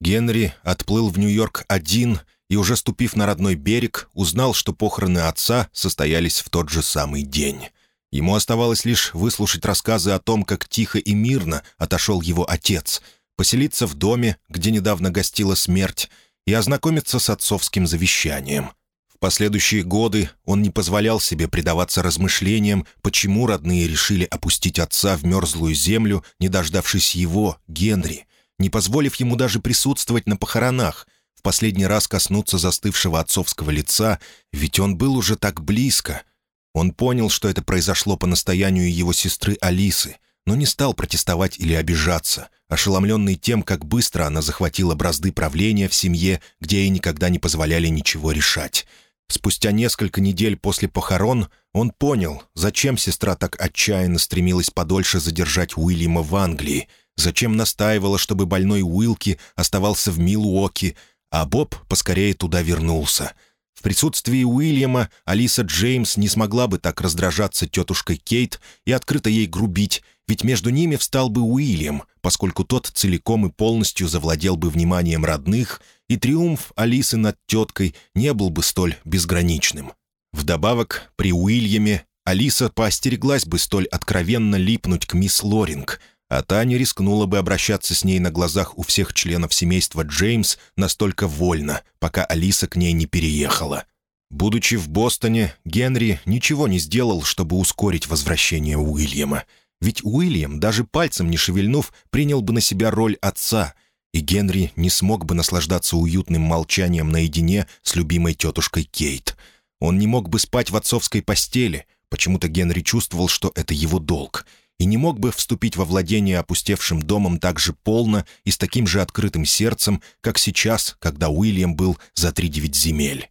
Генри отплыл в Нью-Йорк один и, уже ступив на родной берег, узнал, что похороны отца состоялись в тот же самый день. Ему оставалось лишь выслушать рассказы о том, как тихо и мирно отошел его отец — поселиться в доме, где недавно гостила смерть, и ознакомиться с отцовским завещанием. В последующие годы он не позволял себе предаваться размышлениям, почему родные решили опустить отца в мерзлую землю, не дождавшись его, Генри, не позволив ему даже присутствовать на похоронах, в последний раз коснуться застывшего отцовского лица, ведь он был уже так близко. Он понял, что это произошло по настоянию его сестры Алисы — но не стал протестовать или обижаться, ошеломленный тем, как быстро она захватила бразды правления в семье, где ей никогда не позволяли ничего решать. Спустя несколько недель после похорон он понял, зачем сестра так отчаянно стремилась подольше задержать Уильяма в Англии, зачем настаивала, чтобы больной Уилки оставался в Милуоке, а Боб поскорее туда вернулся — в присутствии Уильяма Алиса Джеймс не смогла бы так раздражаться тетушкой Кейт и открыто ей грубить, ведь между ними встал бы Уильям, поскольку тот целиком и полностью завладел бы вниманием родных, и триумф Алисы над теткой не был бы столь безграничным. Вдобавок, при Уильяме Алиса поостереглась бы столь откровенно липнуть к мисс Лоринг. А та не рискнула бы обращаться с ней на глазах у всех членов семейства Джеймс настолько вольно, пока Алиса к ней не переехала. Будучи в Бостоне, Генри ничего не сделал, чтобы ускорить возвращение Уильяма. Ведь Уильям, даже пальцем не шевельнув, принял бы на себя роль отца, и Генри не смог бы наслаждаться уютным молчанием наедине с любимой тетушкой Кейт. Он не мог бы спать в отцовской постели, почему-то Генри чувствовал, что это его долг — и не мог бы вступить во владение опустевшим домом так же полно и с таким же открытым сердцем, как сейчас, когда Уильям был за три девять земель.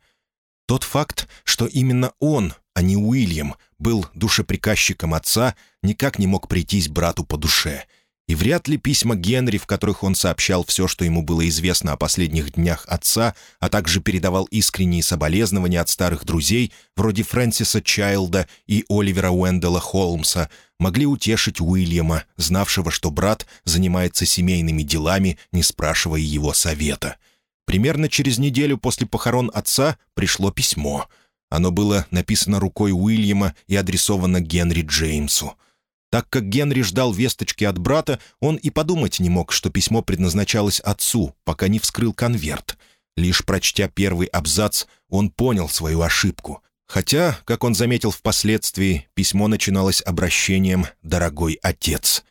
Тот факт, что именно он, а не Уильям, был душеприказчиком отца, никак не мог прийтись брату по душе — и вряд ли письма Генри, в которых он сообщал все, что ему было известно о последних днях отца, а также передавал искренние соболезнования от старых друзей, вроде Фрэнсиса Чайлда и Оливера Уэндела Холмса, могли утешить Уильяма, знавшего, что брат занимается семейными делами, не спрашивая его совета. Примерно через неделю после похорон отца пришло письмо. Оно было написано рукой Уильяма и адресовано Генри Джеймсу. Так как Генри ждал весточки от брата, он и подумать не мог, что письмо предназначалось отцу, пока не вскрыл конверт. Лишь прочтя первый абзац, он понял свою ошибку. Хотя, как он заметил впоследствии, письмо начиналось обращением «Дорогой отец».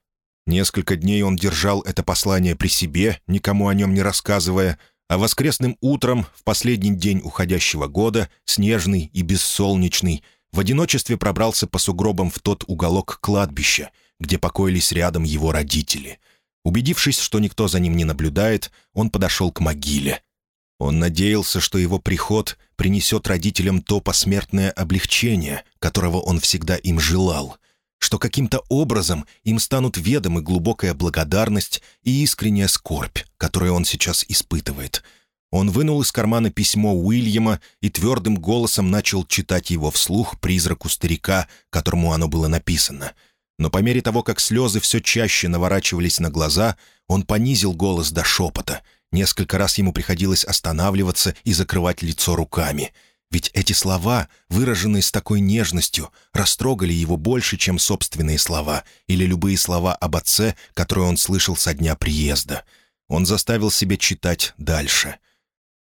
Несколько дней он держал это послание при себе, никому о нем не рассказывая, а воскресным утром, в последний день уходящего года, снежный и бессолнечный, в одиночестве пробрался по сугробам в тот уголок кладбища, где покоились рядом его родители. Убедившись, что никто за ним не наблюдает, он подошел к могиле. Он надеялся, что его приход принесет родителям то посмертное облегчение, которого он всегда им желал, что каким-то образом им станут ведомы глубокая благодарность и искренняя скорбь, которую он сейчас испытывает — он вынул из кармана письмо Уильяма и твердым голосом начал читать его вслух призраку старика, которому оно было написано. Но по мере того, как слезы все чаще наворачивались на глаза, он понизил голос до шепота. Несколько раз ему приходилось останавливаться и закрывать лицо руками. Ведь эти слова, выраженные с такой нежностью, растрогали его больше, чем собственные слова или любые слова об отце, которые он слышал со дня приезда. Он заставил себя читать дальше —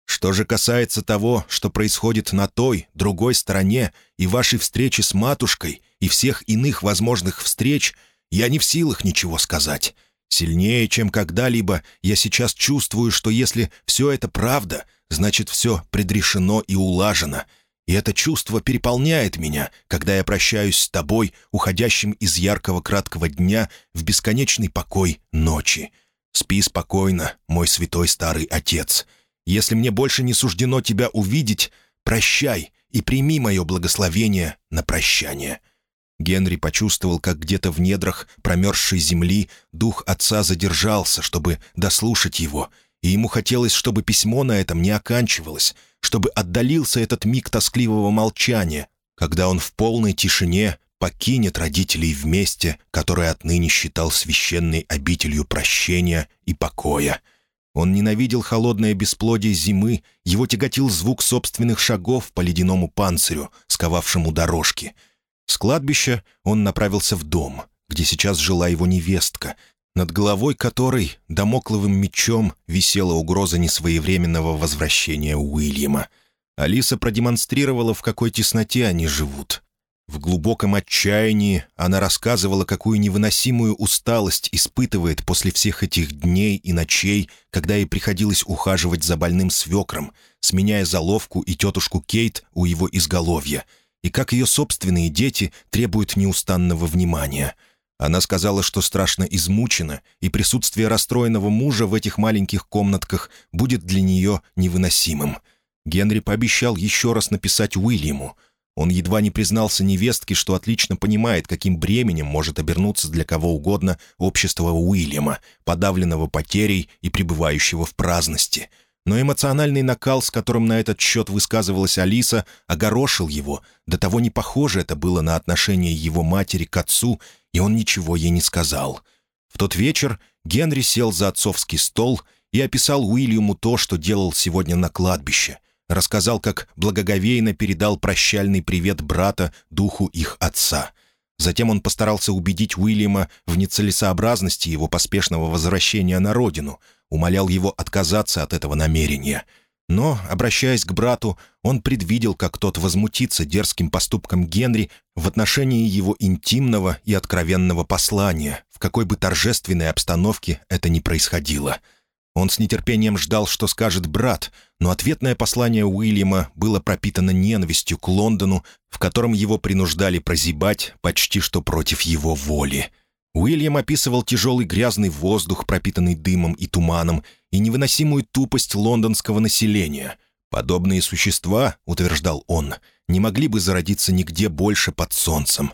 что же касается того, что происходит на той, другой стороне, и вашей встречи с матушкой, и всех иных возможных встреч, я не в силах ничего сказать. Сильнее, чем когда-либо, я сейчас чувствую, что если все это правда, значит, все предрешено и улажено. И это чувство переполняет меня, когда я прощаюсь с тобой, уходящим из яркого краткого дня в бесконечный покой ночи. Спи спокойно, мой святой старый отец». Если мне больше не суждено тебя увидеть, прощай и прими мое благословение на прощание». Генри почувствовал, как где-то в недрах промерзшей земли дух отца задержался, чтобы дослушать его, и ему хотелось, чтобы письмо на этом не оканчивалось, чтобы отдалился этот миг тоскливого молчания, когда он в полной тишине покинет родителей вместе, которое отныне считал священной обителью прощения и покоя. Он ненавидел холодное бесплодие зимы, его тяготил звук собственных шагов по ледяному панцирю, сковавшему дорожки. С кладбища он направился в дом, где сейчас жила его невестка, над головой которой домокловым мечом висела угроза несвоевременного возвращения Уильяма. Алиса продемонстрировала, в какой тесноте они живут. В глубоком отчаянии она рассказывала, какую невыносимую усталость испытывает после всех этих дней и ночей, когда ей приходилось ухаживать за больным свекром, сменяя заловку и тетушку Кейт у его изголовья, и как ее собственные дети требуют неустанного внимания. Она сказала, что страшно измучена, и присутствие расстроенного мужа в этих маленьких комнатках будет для нее невыносимым. Генри пообещал еще раз написать Уильяму — он едва не признался невестке, что отлично понимает, каким бременем может обернуться для кого угодно общество Уильяма, подавленного потерей и пребывающего в праздности. Но эмоциональный накал, с которым на этот счет высказывалась Алиса, огорошил его. До того не похоже это было на отношение его матери к отцу, и он ничего ей не сказал. В тот вечер Генри сел за отцовский стол и описал Уильяму то, что делал сегодня на кладбище — рассказал, как благоговейно передал прощальный привет брата духу их отца. Затем он постарался убедить Уильяма в нецелесообразности его поспешного возвращения на родину, умолял его отказаться от этого намерения. Но, обращаясь к брату, он предвидел, как тот возмутится дерзким поступком Генри в отношении его интимного и откровенного послания, в какой бы торжественной обстановке это ни происходило — он с нетерпением ждал, что скажет брат, но ответное послание Уильяма было пропитано ненавистью к Лондону, в котором его принуждали прозябать почти что против его воли. Уильям описывал тяжелый грязный воздух, пропитанный дымом и туманом, и невыносимую тупость лондонского населения. Подобные существа, утверждал он, не могли бы зародиться нигде больше под солнцем.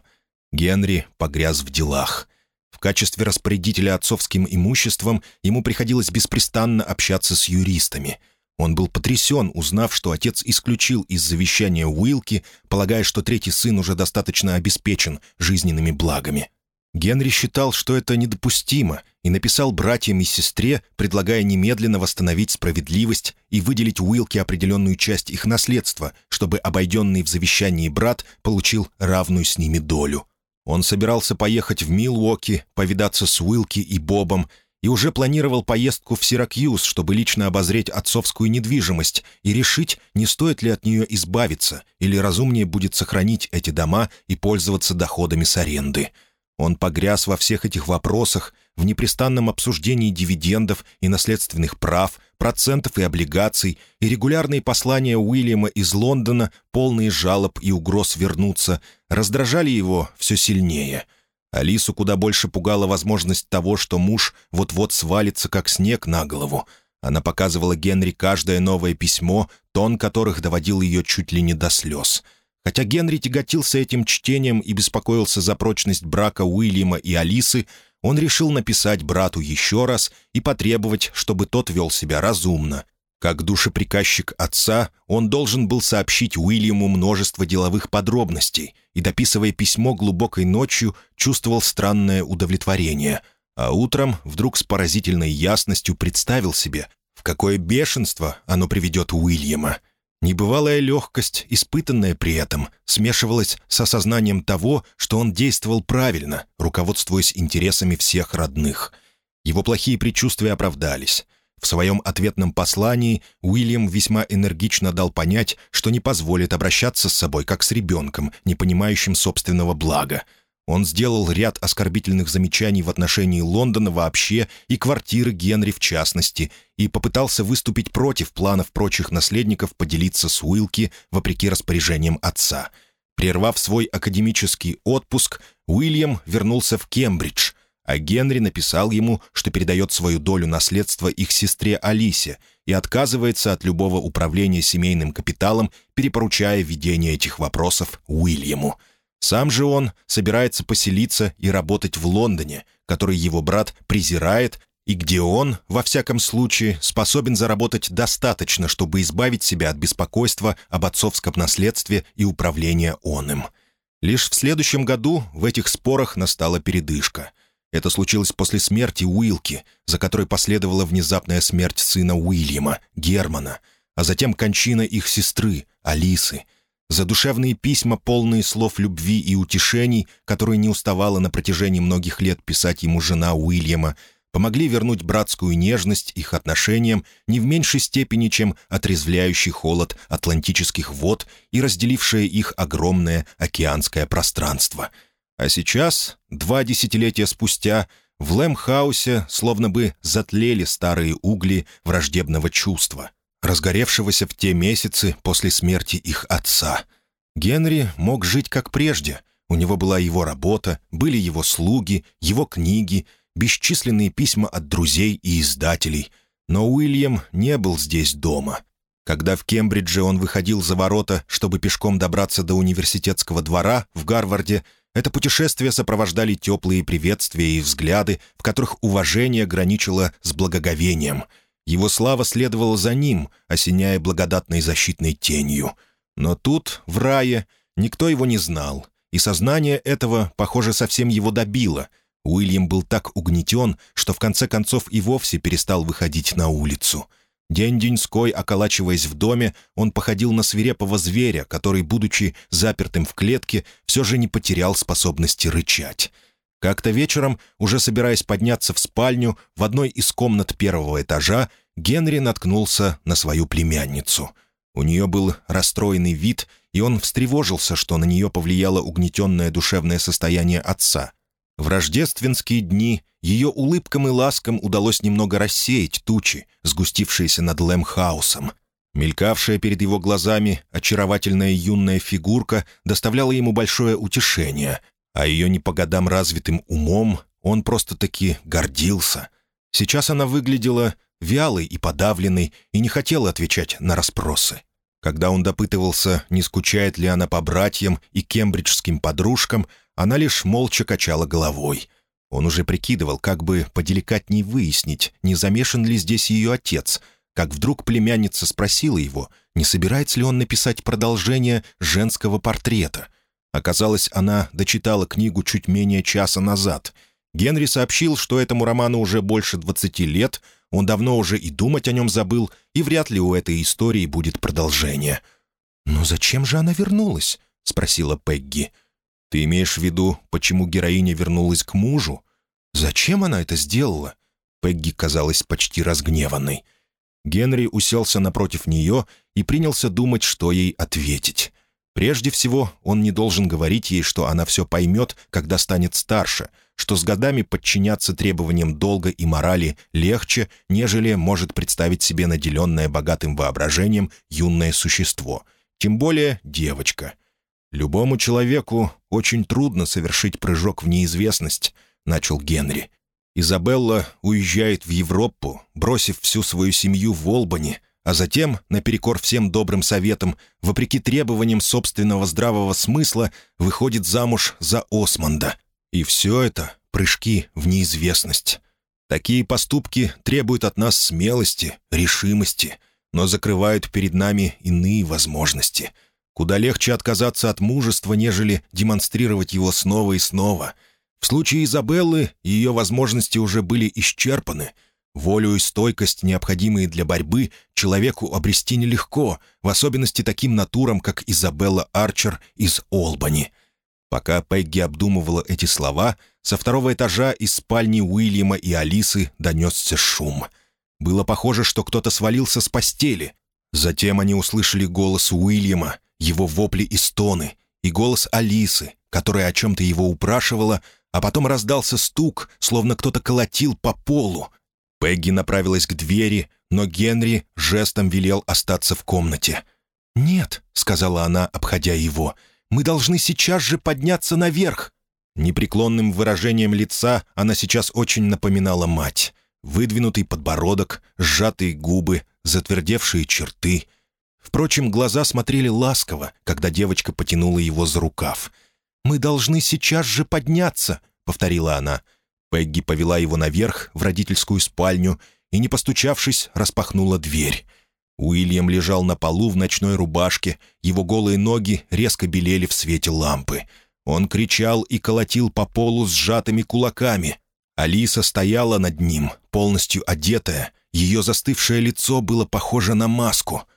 Генри погряз в делах — в качестве распорядителя отцовским имуществом ему приходилось беспрестанно общаться с юристами. Он был потрясен, узнав, что отец исключил из завещания Уилки, полагая, что третий сын уже достаточно обеспечен жизненными благами. Генри считал, что это недопустимо, и написал братьям и сестре, предлагая немедленно восстановить справедливость и выделить Уилке определенную часть их наследства, чтобы обойденный в завещании брат получил равную с ними долю. Он собирался поехать в Милуоки, повидаться с Уилки и Бобом, и уже планировал поездку в Сиракьюз, чтобы лично обозреть отцовскую недвижимость и решить, не стоит ли от нее избавиться, или разумнее будет сохранить эти дома и пользоваться доходами с аренды. Он погряз во всех этих вопросах, в непрестанном обсуждении дивидендов и наследственных прав, процентов и облигаций, и регулярные послания Уильяма из Лондона, полные жалоб и угроз вернуться, раздражали его все сильнее. Алису куда больше пугала возможность того, что муж вот-вот свалится, как снег на голову. Она показывала Генри каждое новое письмо, тон которых доводил ее чуть ли не до слез — Хотя Генри тяготился этим чтением и беспокоился за прочность брака Уильяма и Алисы, он решил написать брату еще раз и потребовать, чтобы тот вел себя разумно. Как душеприказчик отца, он должен был сообщить Уильяму множество деловых подробностей и, дописывая письмо глубокой ночью, чувствовал странное удовлетворение, а утром вдруг с поразительной ясностью представил себе, в какое бешенство оно приведет Уильяма — Небывалая легкость, испытанная при этом, смешивалась с осознанием того, что он действовал правильно, руководствуясь интересами всех родных. Его плохие предчувствия оправдались. В своем ответном послании Уильям весьма энергично дал понять, что не позволит обращаться с собой как с ребенком, не понимающим собственного блага, он сделал ряд оскорбительных замечаний в отношении Лондона вообще и квартиры Генри в частности, и попытался выступить против планов прочих наследников поделиться с Уилки вопреки распоряжениям отца. Прервав свой академический отпуск, Уильям вернулся в Кембридж, а Генри написал ему, что передает свою долю наследства их сестре Алисе и отказывается от любого управления семейным капиталом, перепоручая ведение этих вопросов Уильяму. Сам же он собирается поселиться и работать в Лондоне, который его брат презирает, и где он, во всяком случае, способен заработать достаточно, чтобы избавить себя от беспокойства об отцовском наследстве и управления он им. Лишь в следующем году в этих спорах настала передышка. Это случилось после смерти Уилки, за которой последовала внезапная смерть сына Уильяма, Германа, а затем кончина их сестры, Алисы — Задушевные письма, полные слов любви и утешений, которые не уставала на протяжении многих лет писать ему жена Уильяма, помогли вернуть братскую нежность их отношениям не в меньшей степени, чем отрезвляющий холод атлантических вод и разделившее их огромное океанское пространство. А сейчас, два десятилетия спустя, в Лэмхаусе словно бы затлели старые угли враждебного чувства разгоревшегося в те месяцы после смерти их отца. Генри мог жить как прежде. У него была его работа, были его слуги, его книги, бесчисленные письма от друзей и издателей. Но Уильям не был здесь дома. Когда в Кембридже он выходил за ворота, чтобы пешком добраться до университетского двора в Гарварде, это путешествие сопровождали теплые приветствия и взгляды, в которых уважение граничило с благоговением — его слава следовала за ним, осеняя благодатной защитной тенью. Но тут, в рае, никто его не знал, и сознание этого, похоже, совсем его добило. Уильям был так угнетен, что в конце концов и вовсе перестал выходить на улицу. День-деньской, околачиваясь в доме, он походил на свирепого зверя, который, будучи запертым в клетке, все же не потерял способности рычать. Как-то вечером, уже собираясь подняться в спальню, в одной из комнат первого этажа, Генри наткнулся на свою племянницу. У нее был расстроенный вид, и он встревожился, что на нее повлияло угнетенное душевное состояние отца. В рождественские дни ее улыбкам и ласкам удалось немного рассеять тучи, сгустившиеся над Лэмхаусом. Мелькавшая перед его глазами очаровательная юная фигурка доставляла ему большое утешение, а ее не по годам развитым умом он просто-таки гордился. Сейчас она выглядела вялой и подавленной и не хотела отвечать на расспросы. Когда он допытывался, не скучает ли она по братьям и кембриджским подружкам, она лишь молча качала головой. Он уже прикидывал, как бы поделикатней выяснить, не замешан ли здесь ее отец, как вдруг племянница спросила его, не собирается ли он написать продолжение женского портрета. Оказалось, она дочитала книгу чуть менее часа назад. Генри сообщил, что этому роману уже больше 20 лет, он давно уже и думать о нем забыл, и вряд ли у этой истории будет продолжение. «Но зачем же она вернулась?» — спросила Пегги. «Ты имеешь в виду, почему героиня вернулась к мужу? Зачем она это сделала?» Пегги казалась почти разгневанной. Генри уселся напротив нее и принялся думать, что ей ответить. Прежде всего, он не должен говорить ей, что она все поймет, когда станет старше, что с годами подчиняться требованиям долга и морали легче, нежели может представить себе наделенное богатым воображением юное существо, тем более девочка — «Любому человеку очень трудно совершить прыжок в неизвестность», — начал Генри. «Изабелла уезжает в Европу, бросив всю свою семью в Олбани, а затем, наперекор всем добрым советам, вопреки требованиям собственного здравого смысла, выходит замуж за Османда. И все это — прыжки в неизвестность. Такие поступки требуют от нас смелости, решимости, но закрывают перед нами иные возможности — Куда легче отказаться от мужества, нежели демонстрировать его снова и снова. В случае Изабеллы ее возможности уже были исчерпаны. Волю и стойкость, необходимые для борьбы, человеку обрести нелегко, в особенности таким натурам, как Изабелла Арчер из Олбани. Пока Пегги обдумывала эти слова, со второго этажа из спальни Уильяма и Алисы донесся шум. Было похоже, что кто-то свалился с постели. Затем они услышали голос Уильяма, его вопли и стоны, и голос Алисы, которая о чем-то его упрашивала, а потом раздался стук, словно кто-то колотил по полу. Пегги направилась к двери, но Генри жестом велел остаться в комнате. «Нет», — сказала она, обходя его, — «мы должны сейчас же подняться наверх». Непреклонным выражением лица она сейчас очень напоминала мать. Выдвинутый подбородок, сжатые губы, затвердевшие черты — Впрочем, глаза смотрели ласково, когда девочка потянула его за рукав. «Мы должны сейчас же подняться», — повторила она. Пегги повела его наверх, в родительскую спальню, и, не постучавшись, распахнула дверь. Уильям лежал на полу в ночной рубашке, его голые ноги резко белели в свете лампы. Он кричал и колотил по полу сжатыми кулаками. Алиса стояла над ним, полностью одетая. Ее застывшее лицо было похоже на маску —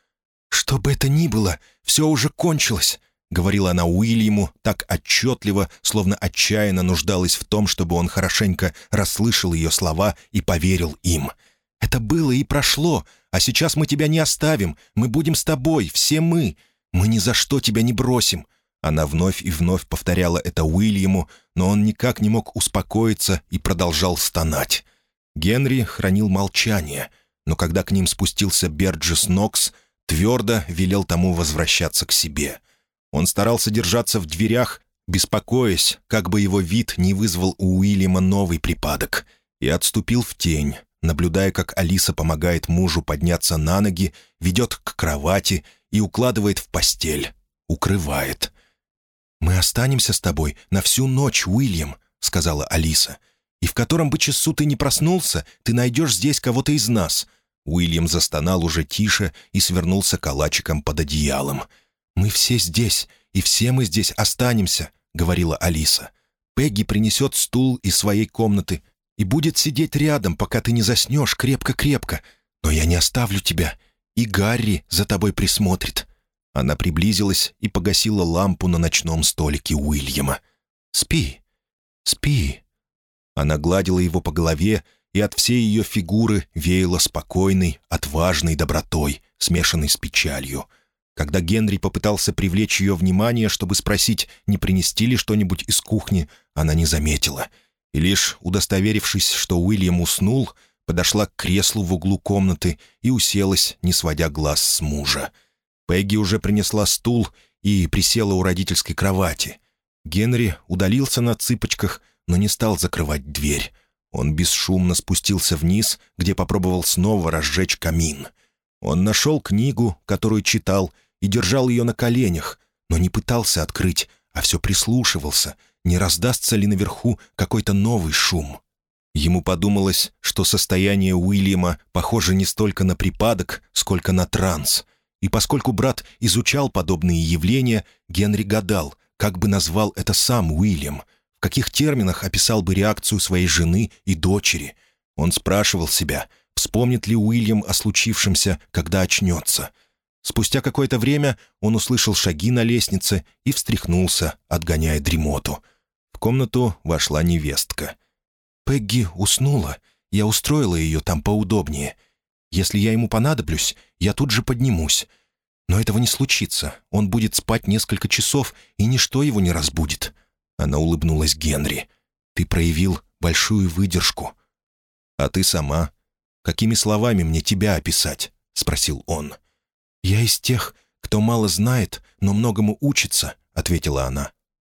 «Что бы это ни было, все уже кончилось», — говорила она Уильяму так отчетливо, словно отчаянно нуждалась в том, чтобы он хорошенько расслышал ее слова и поверил им. «Это было и прошло, а сейчас мы тебя не оставим, мы будем с тобой, все мы. Мы ни за что тебя не бросим». Она вновь и вновь повторяла это Уильяму, но он никак не мог успокоиться и продолжал стонать. Генри хранил молчание, но когда к ним спустился Берджис Нокс — твердо велел тому возвращаться к себе. Он старался держаться в дверях, беспокоясь, как бы его вид не вызвал у Уильяма новый припадок, и отступил в тень, наблюдая, как Алиса помогает мужу подняться на ноги, ведет к кровати и укладывает в постель, укрывает. «Мы останемся с тобой на всю ночь, Уильям», — сказала Алиса. «И в котором бы часу ты не проснулся, ты найдешь здесь кого-то из нас. Уильям застонал уже тише и свернулся калачиком под одеялом. «Мы все здесь, и все мы здесь останемся», — говорила Алиса. «Пегги принесет стул из своей комнаты и будет сидеть рядом, пока ты не заснешь крепко-крепко. Но я не оставлю тебя, и Гарри за тобой присмотрит». Она приблизилась и погасила лампу на ночном столике Уильяма. «Спи, спи». Она гладила его по голове, и от всей ее фигуры веяло спокойной, отважной добротой, смешанной с печалью. Когда Генри попытался привлечь ее внимание, чтобы спросить, не принести ли что-нибудь из кухни, она не заметила. И лишь удостоверившись, что Уильям уснул, подошла к креслу в углу комнаты и уселась, не сводя глаз с мужа. Пегги уже принесла стул и присела у родительской кровати. Генри удалился на цыпочках, но не стал закрывать дверь. Он бесшумно спустился вниз, где попробовал снова разжечь камин. Он нашел книгу, которую читал, и держал ее на коленях, но не пытался открыть, а все прислушивался, не раздастся ли наверху какой-то новый шум. Ему подумалось, что состояние Уильяма похоже не столько на припадок, сколько на транс. И поскольку брат изучал подобные явления, Генри гадал, как бы назвал это сам Уильям — в каких терминах описал бы реакцию своей жены и дочери. Он спрашивал себя, вспомнит ли Уильям о случившемся, когда очнется. Спустя какое-то время он услышал шаги на лестнице и встряхнулся, отгоняя дремоту. В комнату вошла невестка. «Пегги уснула. Я устроила ее там поудобнее. Если я ему понадоблюсь, я тут же поднимусь. Но этого не случится. Он будет спать несколько часов, и ничто его не разбудит. Она улыбнулась Генри. «Ты проявил большую выдержку». «А ты сама? Какими словами мне тебя описать?» — спросил он. «Я из тех, кто мало знает, но многому учится», — ответила она.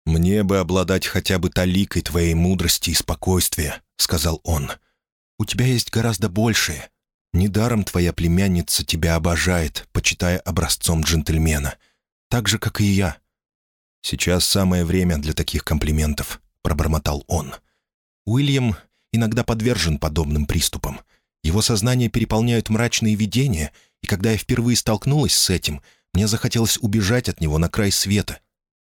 «Мне бы обладать хотя бы таликой твоей мудрости и спокойствия», — сказал он. «У тебя есть гораздо большее. Недаром твоя племянница тебя обожает, почитая образцом джентльмена. Так же, как и я. «Сейчас самое время для таких комплиментов», — пробормотал он. Уильям иногда подвержен подобным приступам. Его сознание переполняют мрачные видения, и когда я впервые столкнулась с этим, мне захотелось убежать от него на край света.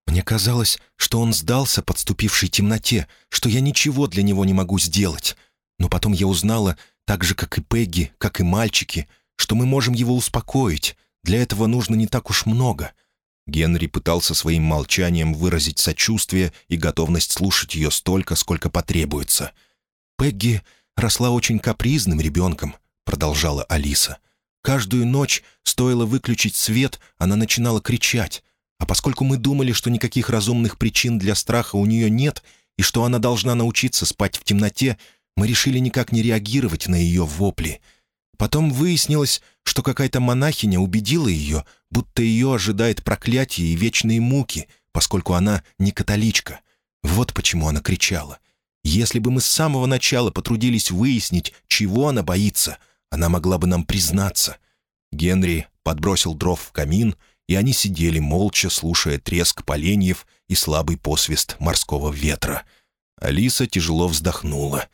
Мне казалось, что он сдался подступившей темноте, что я ничего для него не могу сделать. Но потом я узнала, так же, как и Пегги, как и мальчики, что мы можем его успокоить. Для этого нужно не так уж много — Генри пытался своим молчанием выразить сочувствие и готовность слушать ее столько, сколько потребуется. «Пегги росла очень капризным ребенком», — продолжала Алиса. «Каждую ночь, стоило выключить свет, она начинала кричать. А поскольку мы думали, что никаких разумных причин для страха у нее нет и что она должна научиться спать в темноте, мы решили никак не реагировать на ее вопли». Потом выяснилось, что какая-то монахиня убедила ее, будто ее ожидает проклятие и вечные муки, поскольку она не католичка. Вот почему она кричала. Если бы мы с самого начала потрудились выяснить, чего она боится, она могла бы нам признаться. Генри подбросил дров в камин, и они сидели молча, слушая треск поленьев и слабый посвист морского ветра. Алиса тяжело вздохнула.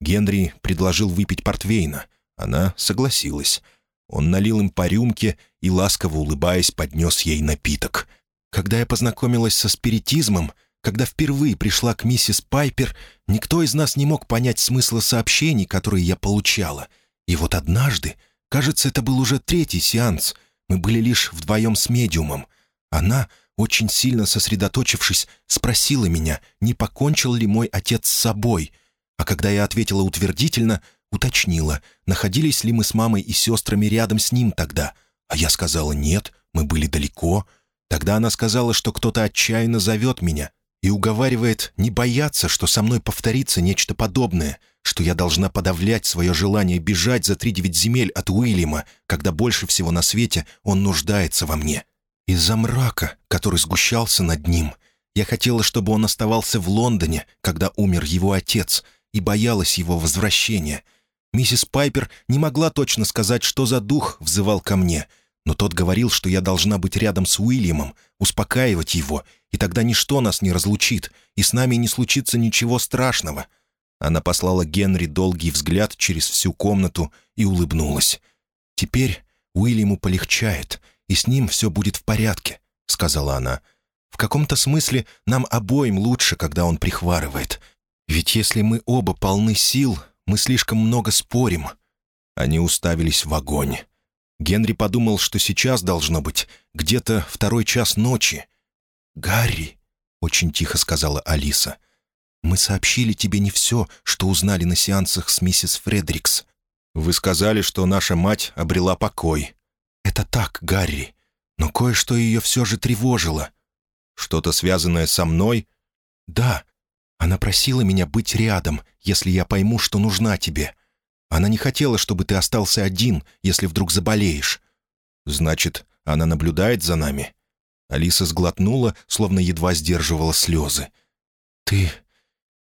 Генри предложил выпить портвейна — она согласилась. Он налил им по рюмке и, ласково улыбаясь, поднес ей напиток. Когда я познакомилась со спиритизмом, когда впервые пришла к миссис Пайпер, никто из нас не мог понять смысла сообщений, которые я получала. И вот однажды, кажется, это был уже третий сеанс, мы были лишь вдвоем с медиумом. Она, очень сильно сосредоточившись, спросила меня, не покончил ли мой отец с собой. А когда я ответила утвердительно — уточнила, находились ли мы с мамой и сестрами рядом с ним тогда. А я сказала «нет, мы были далеко». Тогда она сказала, что кто-то отчаянно зовет меня и уговаривает не бояться, что со мной повторится нечто подобное, что я должна подавлять свое желание бежать за три девять земель от Уильяма, когда больше всего на свете он нуждается во мне. Из-за мрака, который сгущался над ним, я хотела, чтобы он оставался в Лондоне, когда умер его отец, и боялась его возвращения — Миссис Пайпер не могла точно сказать, что за дух взывал ко мне, но тот говорил, что я должна быть рядом с Уильямом, успокаивать его, и тогда ничто нас не разлучит, и с нами не случится ничего страшного. Она послала Генри долгий взгляд через всю комнату и улыбнулась. «Теперь Уильяму полегчает, и с ним все будет в порядке», — сказала она. «В каком-то смысле нам обоим лучше, когда он прихварывает. Ведь если мы оба полны сил, мы слишком много спорим». Они уставились в огонь. Генри подумал, что сейчас должно быть где-то второй час ночи. «Гарри», — очень тихо сказала Алиса, — «мы сообщили тебе не все, что узнали на сеансах с миссис Фредрикс. Вы сказали, что наша мать обрела покой. Это так, Гарри, но кое-что ее все же тревожило. Что-то связанное со мной? Да, она просила меня быть рядом, если я пойму, что нужна тебе. Она не хотела, чтобы ты остался один, если вдруг заболеешь. Значит, она наблюдает за нами?» Алиса сглотнула, словно едва сдерживала слезы. «Ты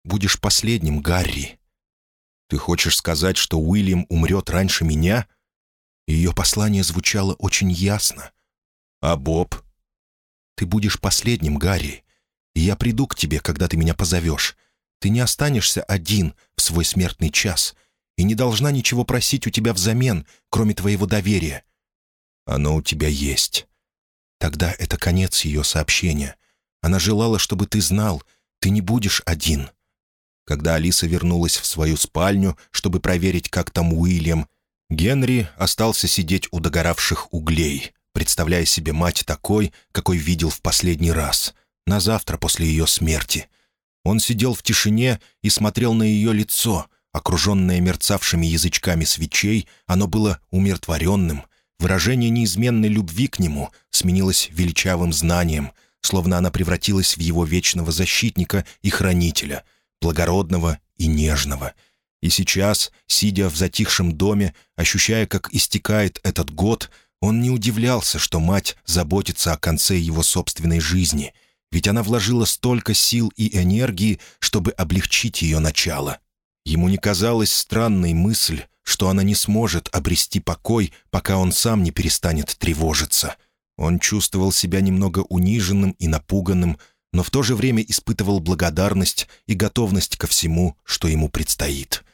будешь последним, Гарри. Ты хочешь сказать, что Уильям умрет раньше меня?» Ее послание звучало очень ясно. «А Боб?» «Ты будешь последним, Гарри, и я приду к тебе, когда ты меня позовешь. Ты не останешься один в свой смертный час и не должна ничего просить у тебя взамен, кроме твоего доверия. Оно у тебя есть. Тогда это конец ее сообщения. Она желала, чтобы ты знал, ты не будешь один. Когда Алиса вернулась в свою спальню, чтобы проверить, как там Уильям, Генри остался сидеть у догоравших углей, представляя себе мать такой, какой видел в последний раз, на завтра после ее смерти. Он сидел в тишине и смотрел на ее лицо, Окруженное мерцавшими язычками свечей, оно было умиротворенным. Выражение неизменной любви к нему сменилось величавым знанием, словно она превратилась в его вечного защитника и хранителя, благородного и нежного. И сейчас, сидя в затихшем доме, ощущая, как истекает этот год, он не удивлялся, что мать заботится о конце его собственной жизни, ведь она вложила столько сил и энергии, чтобы облегчить ее начало. Ему не казалась странной мысль, что она не сможет обрести покой, пока он сам не перестанет тревожиться. Он чувствовал себя немного униженным и напуганным, но в то же время испытывал благодарность и готовность ко всему, что ему предстоит.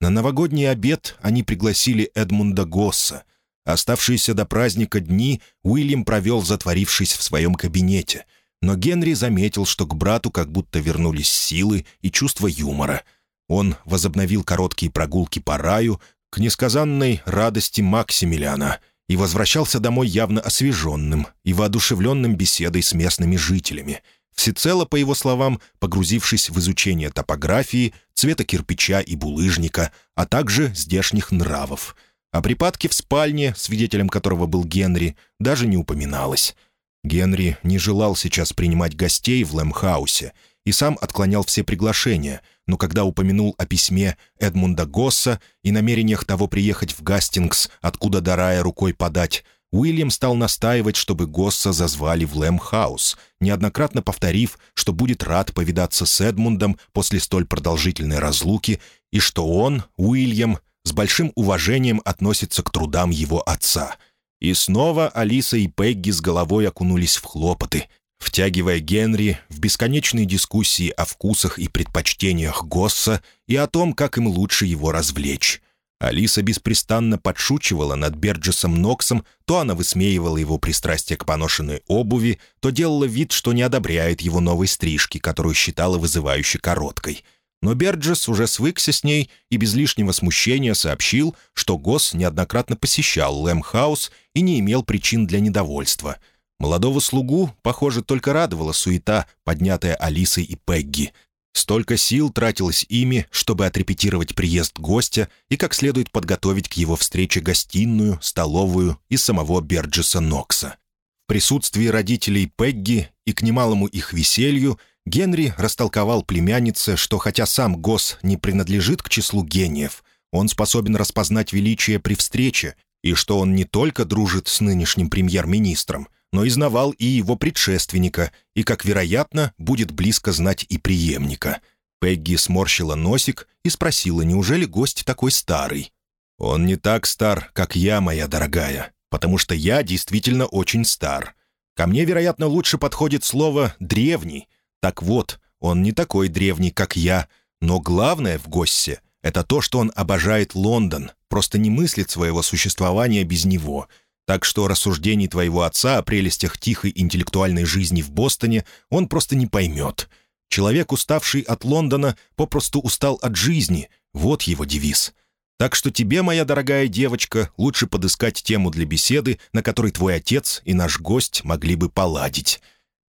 На новогодний обед они пригласили Эдмунда Госса. Оставшиеся до праздника дни Уильям провел, затворившись в своем кабинете. Но Генри заметил, что к брату как будто вернулись силы и чувство юмора — он возобновил короткие прогулки по раю к несказанной радости Максимилиана и возвращался домой явно освеженным и воодушевленным беседой с местными жителями, всецело, по его словам, погрузившись в изучение топографии, цвета кирпича и булыжника, а также здешних нравов. О припадке в спальне, свидетелем которого был Генри, даже не упоминалось. Генри не желал сейчас принимать гостей в Лэмхаусе — и сам отклонял все приглашения, но когда упомянул о письме Эдмунда Госса и намерениях того приехать в Гастингс, откуда Дарая рукой подать, Уильям стал настаивать, чтобы Госса зазвали в Лэм-хаус, неоднократно повторив, что будет рад повидаться с Эдмундом после столь продолжительной разлуки и что он, Уильям, с большим уважением относится к трудам его отца. И снова Алиса и Пегги с головой окунулись в хлопоты, втягивая Генри в бесконечные дискуссии о вкусах и предпочтениях Госса и о том, как им лучше его развлечь. Алиса беспрестанно подшучивала над Берджесом Ноксом, то она высмеивала его пристрастие к поношенной обуви, то делала вид, что не одобряет его новой стрижки, которую считала вызывающе короткой. Но Берджес уже свыкся с ней и без лишнего смущения сообщил, что Госс неоднократно посещал Лэмхаус и не имел причин для недовольства — Молодого слугу, похоже, только радовала суета, поднятая Алисой и Пегги. Столько сил тратилось ими, чтобы отрепетировать приезд гостя и как следует подготовить к его встрече гостиную, столовую и самого Берджеса Нокса. В присутствии родителей Пегги и к немалому их веселью Генри растолковал племяннице, что хотя сам Гос не принадлежит к числу гениев, он способен распознать величие при встрече, и что он не только дружит с нынешним премьер-министром — но изнавал и его предшественника, и, как вероятно, будет близко знать и преемника. Пегги сморщила носик и спросила, неужели гость такой старый? «Он не так стар, как я, моя дорогая, потому что я действительно очень стар. Ко мне, вероятно, лучше подходит слово «древний». Так вот, он не такой древний, как я, но главное в госте — это то, что он обожает Лондон, просто не мыслит своего существования без него — так что рассуждений твоего отца о прелестях тихой интеллектуальной жизни в Бостоне он просто не поймет. Человек, уставший от Лондона, попросту устал от жизни. Вот его девиз. Так что тебе, моя дорогая девочка, лучше подыскать тему для беседы, на которой твой отец и наш гость могли бы поладить».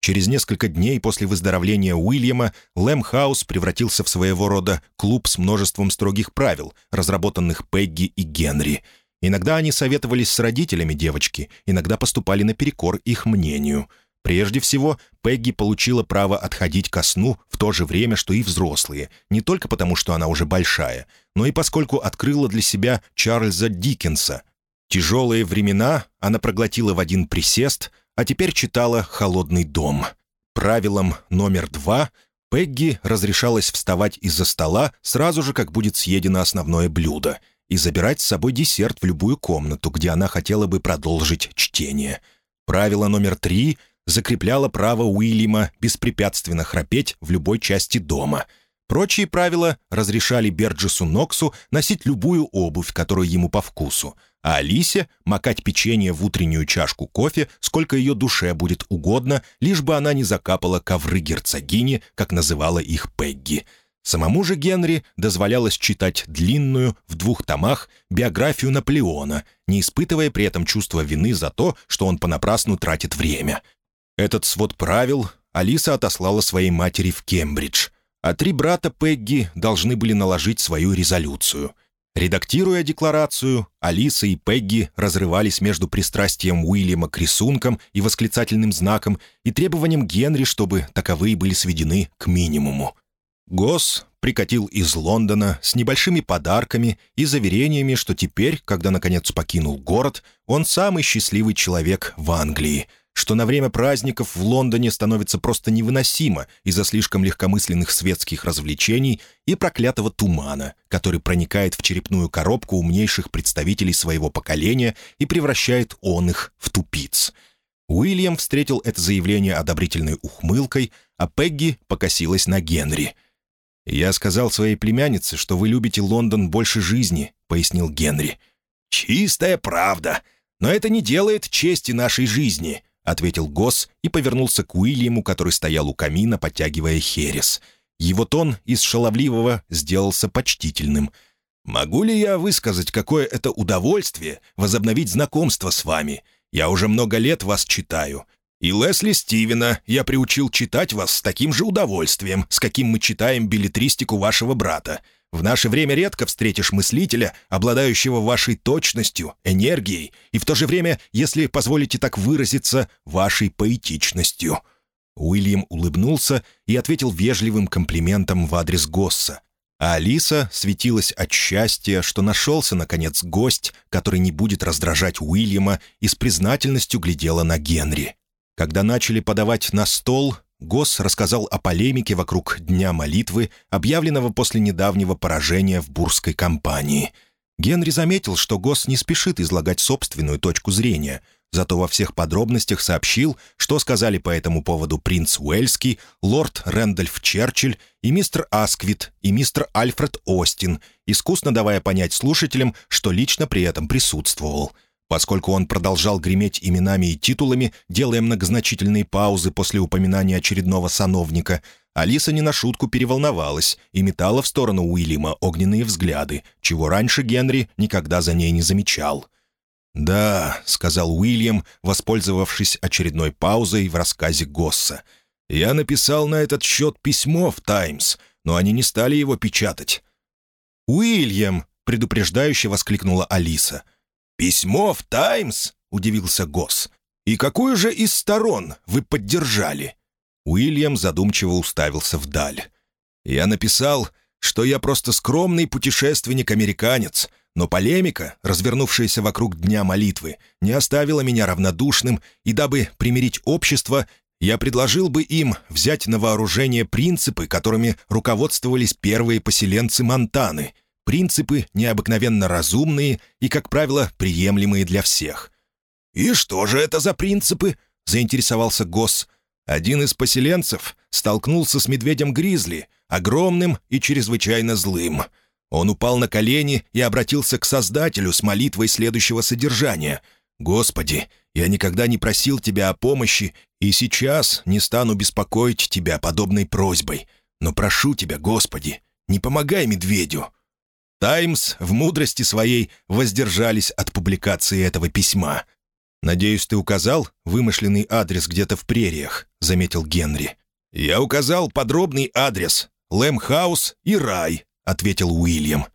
Через несколько дней после выздоровления Уильяма Лэм-хаус превратился в своего рода клуб с множеством строгих правил, разработанных Пегги и Генри. Иногда они советовались с родителями девочки, иногда поступали наперекор их мнению. Прежде всего, Пегги получила право отходить ко сну в то же время, что и взрослые, не только потому, что она уже большая, но и поскольку открыла для себя Чарльза Диккенса. Тяжелые времена она проглотила в один присест — а теперь читала «Холодный дом». Правилом номер два Пегги разрешалось вставать из-за стола сразу же, как будет съедено основное блюдо, и забирать с собой десерт в любую комнату, где она хотела бы продолжить чтение. Правило номер три закрепляло право Уильяма беспрепятственно храпеть в любой части дома. Прочие правила разрешали Берджесу Ноксу носить любую обувь, которую ему по вкусу — а Алисе макать печенье в утреннюю чашку кофе, сколько ее душе будет угодно, лишь бы она не закапала ковры герцогини, как называла их Пегги. Самому же Генри дозволялось читать длинную, в двух томах, биографию Наполеона, не испытывая при этом чувства вины за то, что он понапрасну тратит время. Этот свод правил Алиса отослала своей матери в Кембридж, а три брата Пегги должны были наложить свою резолюцию — Редактируя декларацию, Алиса и Пегги разрывались между пристрастием Уильяма к рисункам и восклицательным знаком и требованием Генри, чтобы таковые были сведены к минимуму. Госс прикатил из Лондона с небольшими подарками и заверениями, что теперь, когда наконец покинул город, он самый счастливый человек в Англии — что на время праздников в Лондоне становится просто невыносимо из-за слишком легкомысленных светских развлечений и проклятого тумана, который проникает в черепную коробку умнейших представителей своего поколения и превращает он их в тупиц. Уильям встретил это заявление одобрительной ухмылкой, а Пегги покосилась на Генри. «Я сказал своей племяннице, что вы любите Лондон больше жизни», — пояснил Генри. «Чистая правда. Но это не делает чести нашей жизни», ответил Госс и повернулся к Уильяму, который стоял у камина, подтягивая херес. Его тон из шаловливого сделался почтительным. «Могу ли я высказать, какое это удовольствие возобновить знакомство с вами? Я уже много лет вас читаю. И Лесли Стивена я приучил читать вас с таким же удовольствием, с каким мы читаем билетристику вашего брата. В наше время редко встретишь мыслителя, обладающего вашей точностью, энергией и в то же время, если позволите так выразиться, вашей поэтичностью». Уильям улыбнулся и ответил вежливым комплиментом в адрес Госса. А Алиса светилась от счастья, что нашелся, наконец, гость, который не будет раздражать Уильяма, и с признательностью глядела на Генри. Когда начали подавать на стол, Госс рассказал о полемике вокруг Дня молитвы, объявленного после недавнего поражения в бурской кампании. Генри заметил, что Госс не спешит излагать собственную точку зрения, зато во всех подробностях сообщил, что сказали по этому поводу принц Уэльский, лорд Рэндольф Черчилль и мистер Асквит и мистер Альфред Остин, искусно давая понять слушателям, что лично при этом присутствовал — Поскольку он продолжал греметь именами и титулами, делая многозначительные паузы после упоминания очередного сановника, Алиса не на шутку переволновалась и метала в сторону Уильяма огненные взгляды, чего раньше Генри никогда за ней не замечал. «Да», — сказал Уильям, воспользовавшись очередной паузой в рассказе Госса. «Я написал на этот счет письмо в «Таймс», но они не стали его печатать». «Уильям!» — предупреждающе воскликнула Алиса — «Письмо в «Таймс»?» — удивился Госс. «И какую же из сторон вы поддержали?» Уильям задумчиво уставился вдаль. «Я написал, что я просто скромный путешественник-американец, но полемика, развернувшаяся вокруг Дня молитвы, не оставила меня равнодушным, и дабы примирить общество, я предложил бы им взять на вооружение принципы, которыми руководствовались первые поселенцы Монтаны — принципы необыкновенно разумные и, как правило, приемлемые для всех. «И что же это за принципы?» — заинтересовался Госс. Один из поселенцев столкнулся с медведем-гризли, огромным и чрезвычайно злым. Он упал на колени и обратился к Создателю с молитвой следующего содержания. «Господи, я никогда не просил Тебя о помощи и сейчас не стану беспокоить Тебя подобной просьбой. Но прошу Тебя, Господи, не помогай медведю. «Таймс» в мудрости своей воздержались от публикации этого письма. «Надеюсь, ты указал вымышленный адрес где-то в прериях», — заметил Генри. «Я указал подробный адрес. Лэмхаус и рай», — ответил Уильям.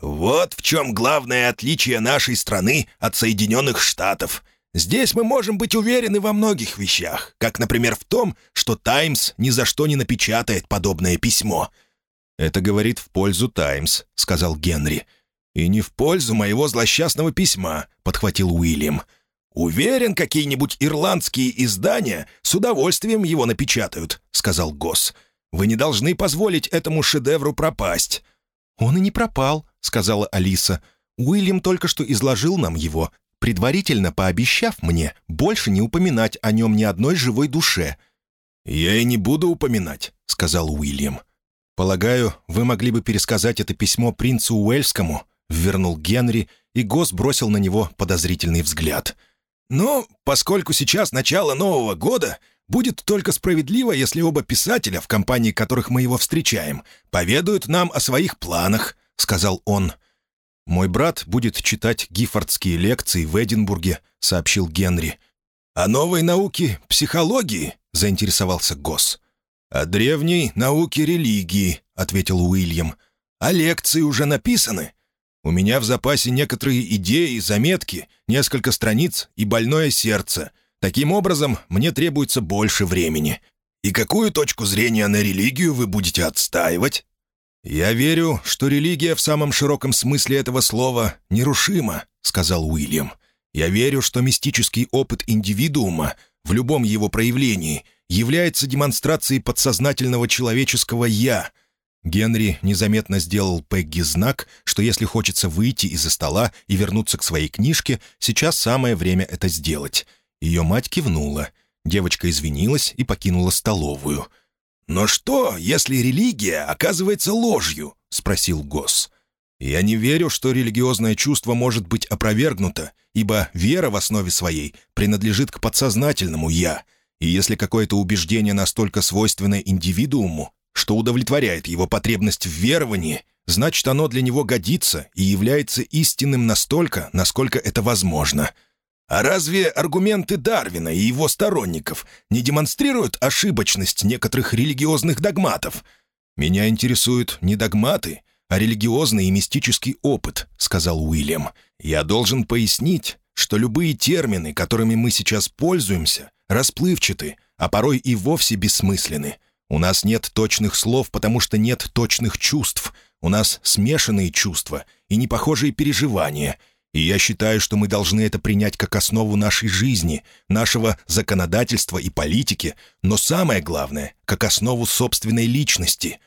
«Вот в чем главное отличие нашей страны от Соединенных Штатов. Здесь мы можем быть уверены во многих вещах, как, например, в том, что «Таймс» ни за что не напечатает подобное письмо». «Это говорит в пользу «Таймс», — сказал Генри. «И не в пользу моего злосчастного письма», — подхватил Уильям. «Уверен, какие-нибудь ирландские издания с удовольствием его напечатают», — сказал Госс. «Вы не должны позволить этому шедевру пропасть». «Он и не пропал», — сказала Алиса. «Уильям только что изложил нам его, предварительно пообещав мне больше не упоминать о нем ни одной живой душе». «Я и не буду упоминать», — сказал Уильям. «Полагаю, вы могли бы пересказать это письмо принцу Уэльскому», — ввернул Генри, и Гос бросил на него подозрительный взгляд. «Но поскольку сейчас начало Нового года, будет только справедливо, если оба писателя, в компании которых мы его встречаем, поведают нам о своих планах», — сказал он. «Мой брат будет читать гиффордские лекции в Эдинбурге», — сообщил Генри. «О новой науке психологии?» — заинтересовался Гос. «О древней науке религии», — ответил Уильям. «А лекции уже написаны?» «У меня в запасе некоторые идеи, заметки, несколько страниц и больное сердце. Таким образом, мне требуется больше времени. И какую точку зрения на религию вы будете отстаивать?» «Я верю, что религия в самом широком смысле этого слова нерушима», — сказал Уильям. «Я верю, что мистический опыт индивидуума в любом его проявлении является демонстрацией подсознательного человеческого «я». Генри незаметно сделал Пегги знак, что если хочется выйти из-за стола и вернуться к своей книжке, сейчас самое время это сделать. Ее мать кивнула. Девочка извинилась и покинула столовую. «Но что, если религия оказывается ложью?» — спросил Госс. «Я не верю, что религиозное чувство может быть опровергнуто, ибо вера в основе своей принадлежит к подсознательному «я», и если какое-то убеждение настолько свойственно индивидууму, что удовлетворяет его потребность в веровании, значит, оно для него годится и является истинным настолько, насколько это возможно. А разве аргументы Дарвина и его сторонников не демонстрируют ошибочность некоторых религиозных догматов? «Меня интересуют не догматы, а религиозный и мистический опыт», — сказал Уильям. «Я должен пояснить, что любые термины, которыми мы сейчас пользуемся, расплывчаты, а порой и вовсе бессмысленны. У нас нет точных слов, потому что нет точных чувств. У нас смешанные чувства и непохожие переживания. И я считаю, что мы должны это принять как основу нашей жизни, нашего законодательства и политики, но самое главное — как основу собственной личности.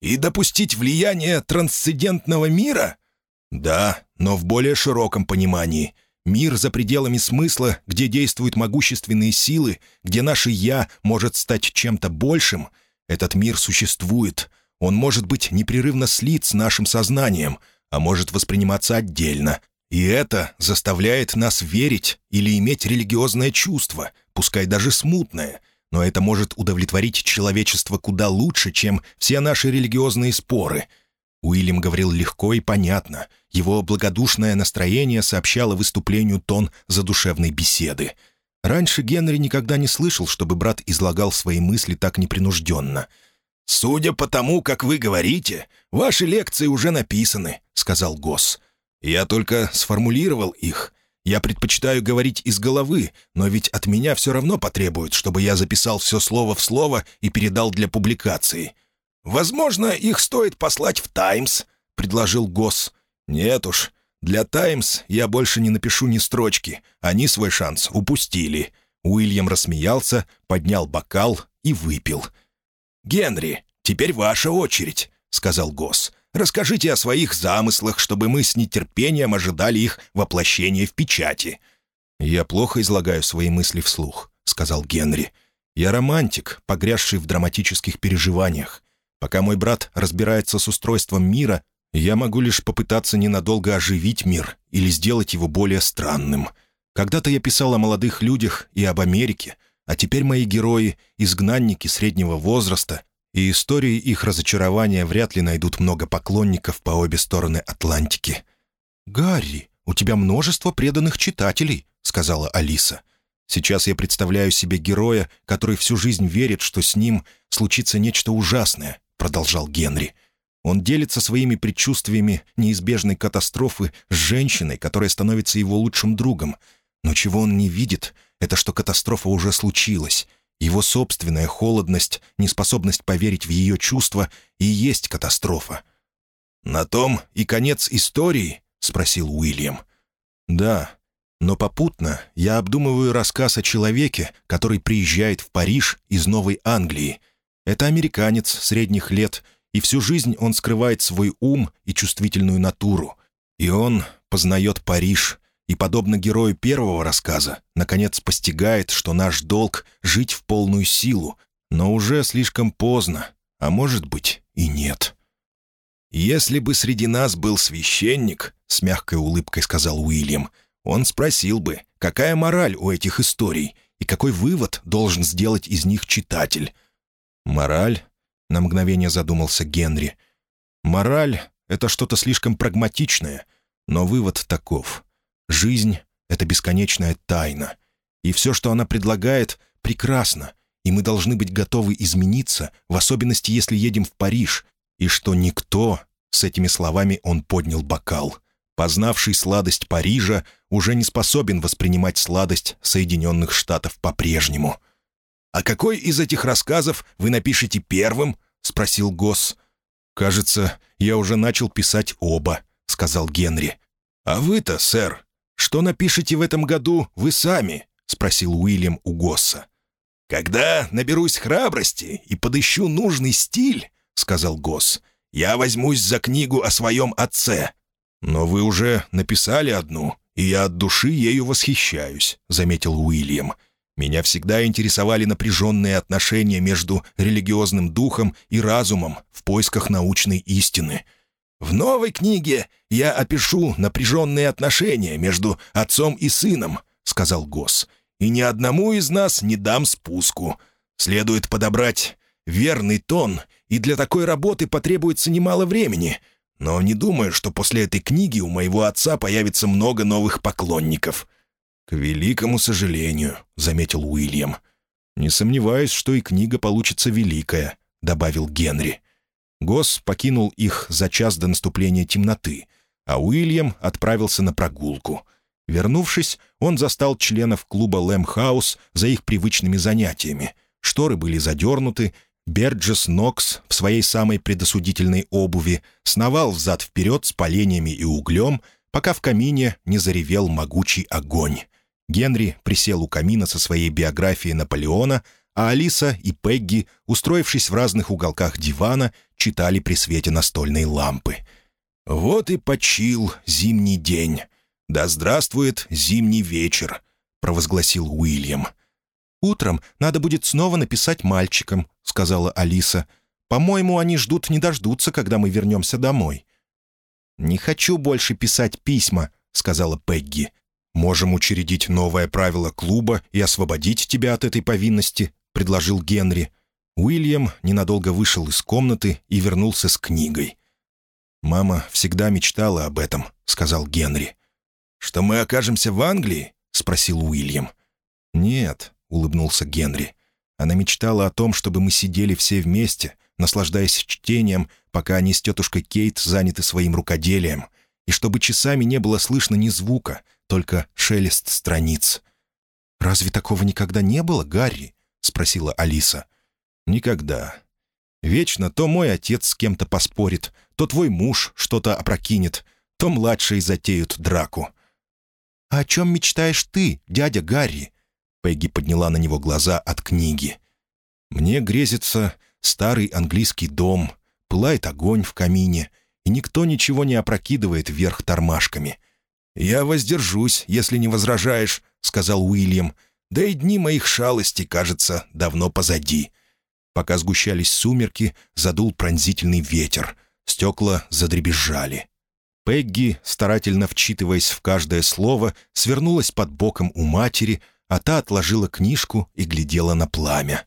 И допустить влияние трансцендентного мира? Да, но в более широком понимании — Мир за пределами смысла, где действуют могущественные силы, где наше «я» может стать чем-то большим, этот мир существует. Он может быть непрерывно слит с нашим сознанием, а может восприниматься отдельно. И это заставляет нас верить или иметь религиозное чувство, пускай даже смутное, но это может удовлетворить человечество куда лучше, чем все наши религиозные споры — Уильям говорил легко и понятно. Его благодушное настроение сообщало выступлению тон задушевной беседы. Раньше Генри никогда не слышал, чтобы брат излагал свои мысли так непринужденно. «Судя по тому, как вы говорите, ваши лекции уже написаны», — сказал Госс. «Я только сформулировал их. Я предпочитаю говорить из головы, но ведь от меня все равно потребуют, чтобы я записал все слово в слово и передал для публикации. «Возможно, их стоит послать в «Таймс», — предложил Госс. «Нет уж, для «Таймс» я больше не напишу ни строчки. Они свой шанс упустили». Уильям рассмеялся, поднял бокал и выпил. «Генри, теперь ваша очередь», — сказал Госс. «Расскажите о своих замыслах, чтобы мы с нетерпением ожидали их воплощения в печати». «Я плохо излагаю свои мысли вслух», — сказал Генри. «Я романтик, погрязший в драматических переживаниях. Пока мой брат разбирается с устройством мира, я могу лишь попытаться ненадолго оживить мир или сделать его более странным. Когда-то я писал о молодых людях и об Америке, а теперь мои герои — изгнанники среднего возраста, и истории их разочарования вряд ли найдут много поклонников по обе стороны Атлантики. «Гарри, у тебя множество преданных читателей», — сказала Алиса. «Сейчас я представляю себе героя, который всю жизнь верит, что с ним случится нечто ужасное», — продолжал Генри. Он делится своими предчувствиями неизбежной катастрофы с женщиной, которая становится его лучшим другом. Но чего он не видит, это что катастрофа уже случилась. Его собственная холодность, неспособность поверить в ее чувства и есть катастрофа. «На том и конец истории?» — спросил Уильям. «Да, но попутно я обдумываю рассказ о человеке, который приезжает в Париж из Новой Англии. Это американец средних лет — и всю жизнь он скрывает свой ум и чувствительную натуру. И он познает Париж, и, подобно герою первого рассказа, наконец постигает, что наш долг — жить в полную силу, но уже слишком поздно, а может быть и нет. «Если бы среди нас был священник», — с мягкой улыбкой сказал Уильям, он спросил бы, какая мораль у этих историй и какой вывод должен сделать из них читатель. «Мораль?» — на мгновение задумался Генри. «Мораль — это что-то слишком прагматичное, но вывод таков. Жизнь — это бесконечная тайна, и все, что она предлагает, прекрасно, и мы должны быть готовы измениться, в особенности, если едем в Париж, и что никто...» С этими словами он поднял бокал. Познавший сладость Парижа уже не способен воспринимать сладость Соединенных Штатов по-прежнему. «А какой из этих рассказов вы напишете первым?» — спросил Госс. «Кажется, я уже начал писать оба», — сказал Генри. «А вы-то, сэр, что напишете в этом году вы сами?» — спросил Уильям у Госса. «Когда наберусь храбрости и подыщу нужный стиль», — сказал Госс, — «я возьмусь за книгу о своем отце». «Но вы уже написали одну, и я от души ею восхищаюсь», — заметил Уильям. Меня всегда интересовали напряженные отношения между религиозным духом и разумом в поисках научной истины. В новой книге я опишу напряженные отношения между отцом и сыном, — сказал Гос, — и ни одному из нас не дам спуску. Следует подобрать верный тон, и для такой работы потребуется немало времени. Но не думаю, что после этой книги у моего отца появится много новых поклонников. «К великому сожалению», — заметил Уильям. «Не сомневаюсь, что и книга получится великая», — добавил Генри. Госс покинул их за час до наступления темноты, а Уильям отправился на прогулку. Вернувшись, он застал членов клуба «Лэм-хаус» за их привычными занятиями. Шторы были задернуты, Берджес Нокс в своей самой предосудительной обуви сновал взад-вперед с поленьями и углем, пока в камине не заревел могучий огонь. Генри присел у камина со своей биографией Наполеона, а Алиса и Пегги, устроившись в разных уголках дивана, читали при свете настольной лампы. «Вот и почил зимний день. Да здравствует зимний вечер», — провозгласил Уильям. «Утром надо будет снова написать мальчикам», — сказала Алиса. «По-моему, они ждут не дождутся, когда мы вернемся домой». «Не хочу больше писать письма», — сказала Пегги. «Можем учредить новое правило клуба и освободить тебя от этой повинности», — предложил Генри. Уильям ненадолго вышел из комнаты и вернулся с книгой. «Мама всегда мечтала об этом», — сказал Генри. «Что мы окажемся в Англии?» — спросил Уильям. «Нет», — улыбнулся Генри. «Она мечтала о том, чтобы мы сидели все вместе, наслаждаясь чтением, пока они с тетушкой Кейт заняты своим рукоделием, и чтобы часами не было слышно ни звука — только шелест страниц. «Разве такого никогда не было, Гарри?» — спросила Алиса. «Никогда. Вечно то мой отец с кем-то поспорит, то твой муж что-то опрокинет, то младшие затеют драку». «А о чем мечтаешь ты, дядя Гарри?» Пегги подняла на него глаза от книги. «Мне грезится старый английский дом, пылает огонь в камине, и никто ничего не опрокидывает вверх тормашками. «Я воздержусь, если не возражаешь», — сказал Уильям. «Да и дни моих шалостей, кажется, давно позади». Пока сгущались сумерки, задул пронзительный ветер. Стекла задребезжали. Пегги, старательно вчитываясь в каждое слово, свернулась под боком у матери, а та отложила книжку и глядела на пламя.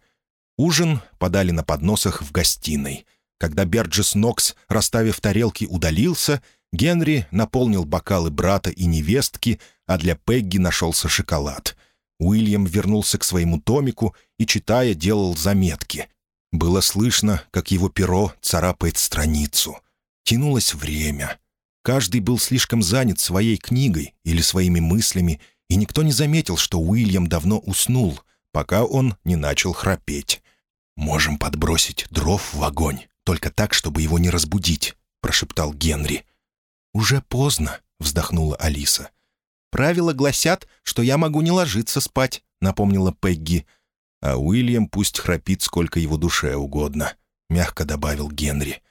Ужин подали на подносах в гостиной. Когда Берджес Нокс, расставив тарелки, удалился, Генри наполнил бокалы брата и невестки, а для Пегги нашелся шоколад. Уильям вернулся к своему томику и, читая, делал заметки. Было слышно, как его перо царапает страницу. Тянулось время. Каждый был слишком занят своей книгой или своими мыслями, и никто не заметил, что Уильям давно уснул, пока он не начал храпеть. «Можем подбросить дров в огонь, только так, чтобы его не разбудить», — прошептал Генри. «Уже поздно», — вздохнула Алиса. «Правила гласят, что я могу не ложиться спать», — напомнила Пегги. «А Уильям пусть храпит, сколько его душе угодно», — мягко добавил Генри.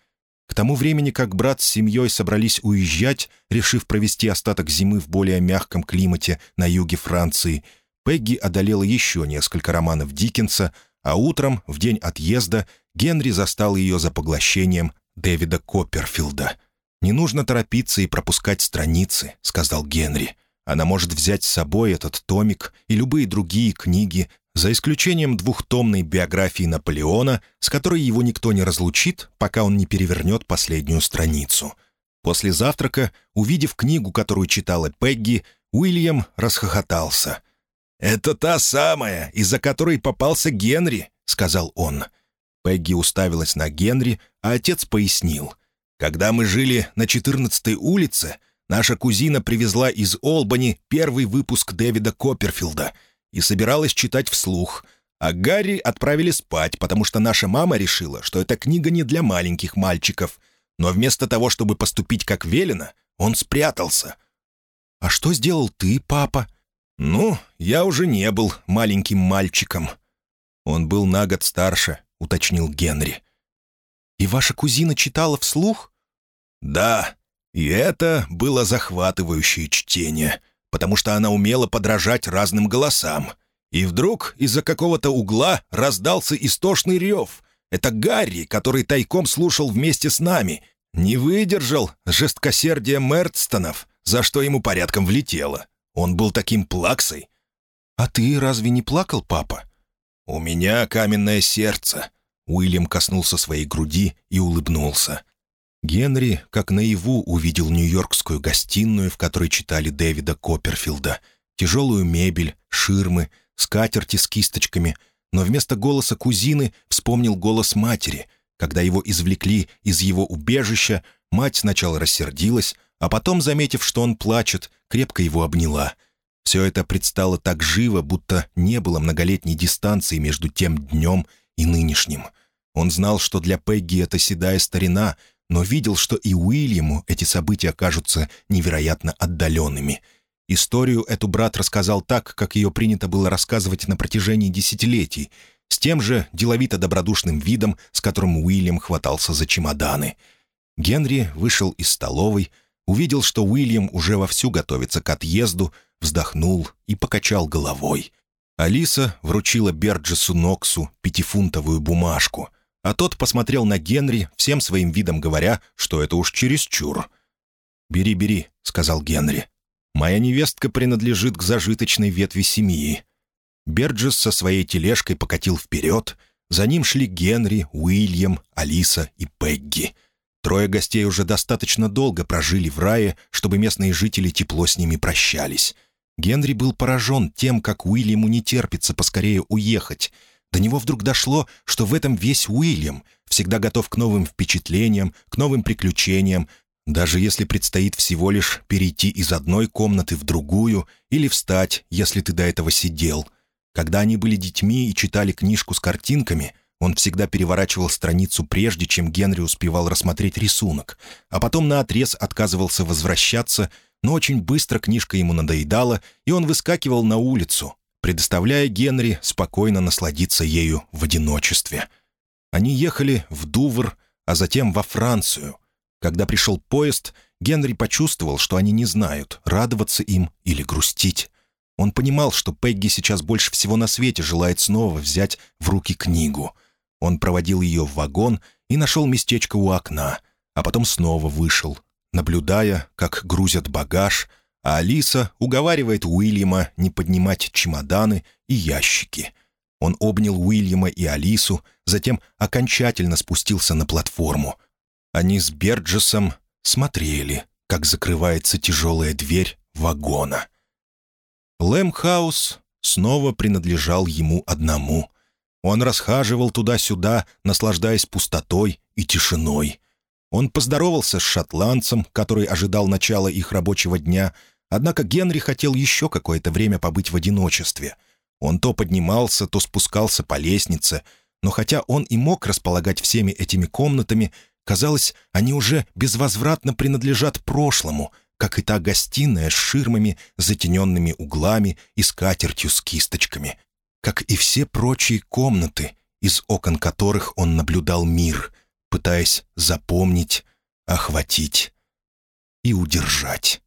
К тому времени, как брат с семьей собрались уезжать, решив провести остаток зимы в более мягком климате на юге Франции, Пегги одолела еще несколько романов Диккенса, а утром, в день отъезда, Генри застал ее за поглощением Дэвида Копперфилда. «Не нужно торопиться и пропускать страницы», — сказал Генри. «Она может взять с собой этот томик и любые другие книги, за исключением двухтомной биографии Наполеона, с которой его никто не разлучит, пока он не перевернет последнюю страницу». После завтрака, увидев книгу, которую читала Пегги, Уильям расхохотался. «Это та самая, из-за которой попался Генри», — сказал он. Пегги уставилась на Генри, а отец пояснил. «Когда мы жили на 14-й улице, наша кузина привезла из Олбани первый выпуск Дэвида Копперфилда и собиралась читать вслух, а Гарри отправили спать, потому что наша мама решила, что эта книга не для маленьких мальчиков. Но вместо того, чтобы поступить как велено, он спрятался». «А что сделал ты, папа?» «Ну, я уже не был маленьким мальчиком». «Он был на год старше», — уточнил Генри. «И ваша кузина читала вслух?» «Да, и это было захватывающее чтение, потому что она умела подражать разным голосам. И вдруг из-за какого-то угла раздался истошный рев. Это Гарри, который тайком слушал вместе с нами, не выдержал жесткосердия Мерстонов, за что ему порядком влетело. Он был таким плаксой. «А ты разве не плакал, папа?» «У меня каменное сердце». Уильям коснулся своей груди и улыбнулся. Генри, как наяву, увидел нью-йоркскую гостиную, в которой читали Дэвида Копперфилда. Тяжелую мебель, ширмы, скатерти с кисточками. Но вместо голоса кузины вспомнил голос матери. Когда его извлекли из его убежища, мать сначала рассердилась, а потом, заметив, что он плачет, крепко его обняла. Все это предстало так живо, будто не было многолетней дистанции между тем днем и нынешним. Он знал, что для Пегги это седая старина, но видел, что и Уильяму эти события окажутся невероятно отдаленными. Историю эту брат рассказал так, как ее принято было рассказывать на протяжении десятилетий, с тем же деловито-добродушным видом, с которым Уильям хватался за чемоданы. Генри вышел из столовой, увидел, что Уильям уже вовсю готовится к отъезду, вздохнул и покачал головой. Алиса вручила Берджесу Ноксу пятифунтовую бумажку, а тот посмотрел на Генри, всем своим видом говоря, что это уж чересчур. «Бери, бери», — сказал Генри. «Моя невестка принадлежит к зажиточной ветви семьи». Берджес со своей тележкой покатил вперед, за ним шли Генри, Уильям, Алиса и Пегги — Трое гостей уже достаточно долго прожили в рае, чтобы местные жители тепло с ними прощались. Генри был поражен тем, как Уильяму не терпится поскорее уехать. До него вдруг дошло, что в этом весь Уильям, всегда готов к новым впечатлениям, к новым приключениям, даже если предстоит всего лишь перейти из одной комнаты в другую или встать, если ты до этого сидел. Когда они были детьми и читали книжку с картинками — он всегда переворачивал страницу прежде, чем Генри успевал рассмотреть рисунок, а потом наотрез отказывался возвращаться, но очень быстро книжка ему надоедала, и он выскакивал на улицу, предоставляя Генри спокойно насладиться ею в одиночестве. Они ехали в Дувр, а затем во Францию. Когда пришел поезд, Генри почувствовал, что они не знают, радоваться им или грустить. Он понимал, что Пегги сейчас больше всего на свете желает снова взять в руки книгу — он проводил ее в вагон и нашел местечко у окна, а потом снова вышел, наблюдая, как грузят багаж, а Алиса уговаривает Уильяма не поднимать чемоданы и ящики. Он обнял Уильяма и Алису, затем окончательно спустился на платформу. Они с Берджесом смотрели, как закрывается тяжелая дверь вагона. Лэмхаус снова принадлежал ему одному. Он расхаживал туда-сюда, наслаждаясь пустотой и тишиной. Он поздоровался с шотландцем, который ожидал начала их рабочего дня, однако Генри хотел еще какое-то время побыть в одиночестве. Он то поднимался, то спускался по лестнице, но хотя он и мог располагать всеми этими комнатами, казалось, они уже безвозвратно принадлежат прошлому, как и та гостиная с ширмами, затененными углами и скатертью с кисточками, как и все прочие комнаты, из окон которых он наблюдал мир, пытаясь запомнить, охватить и удержать.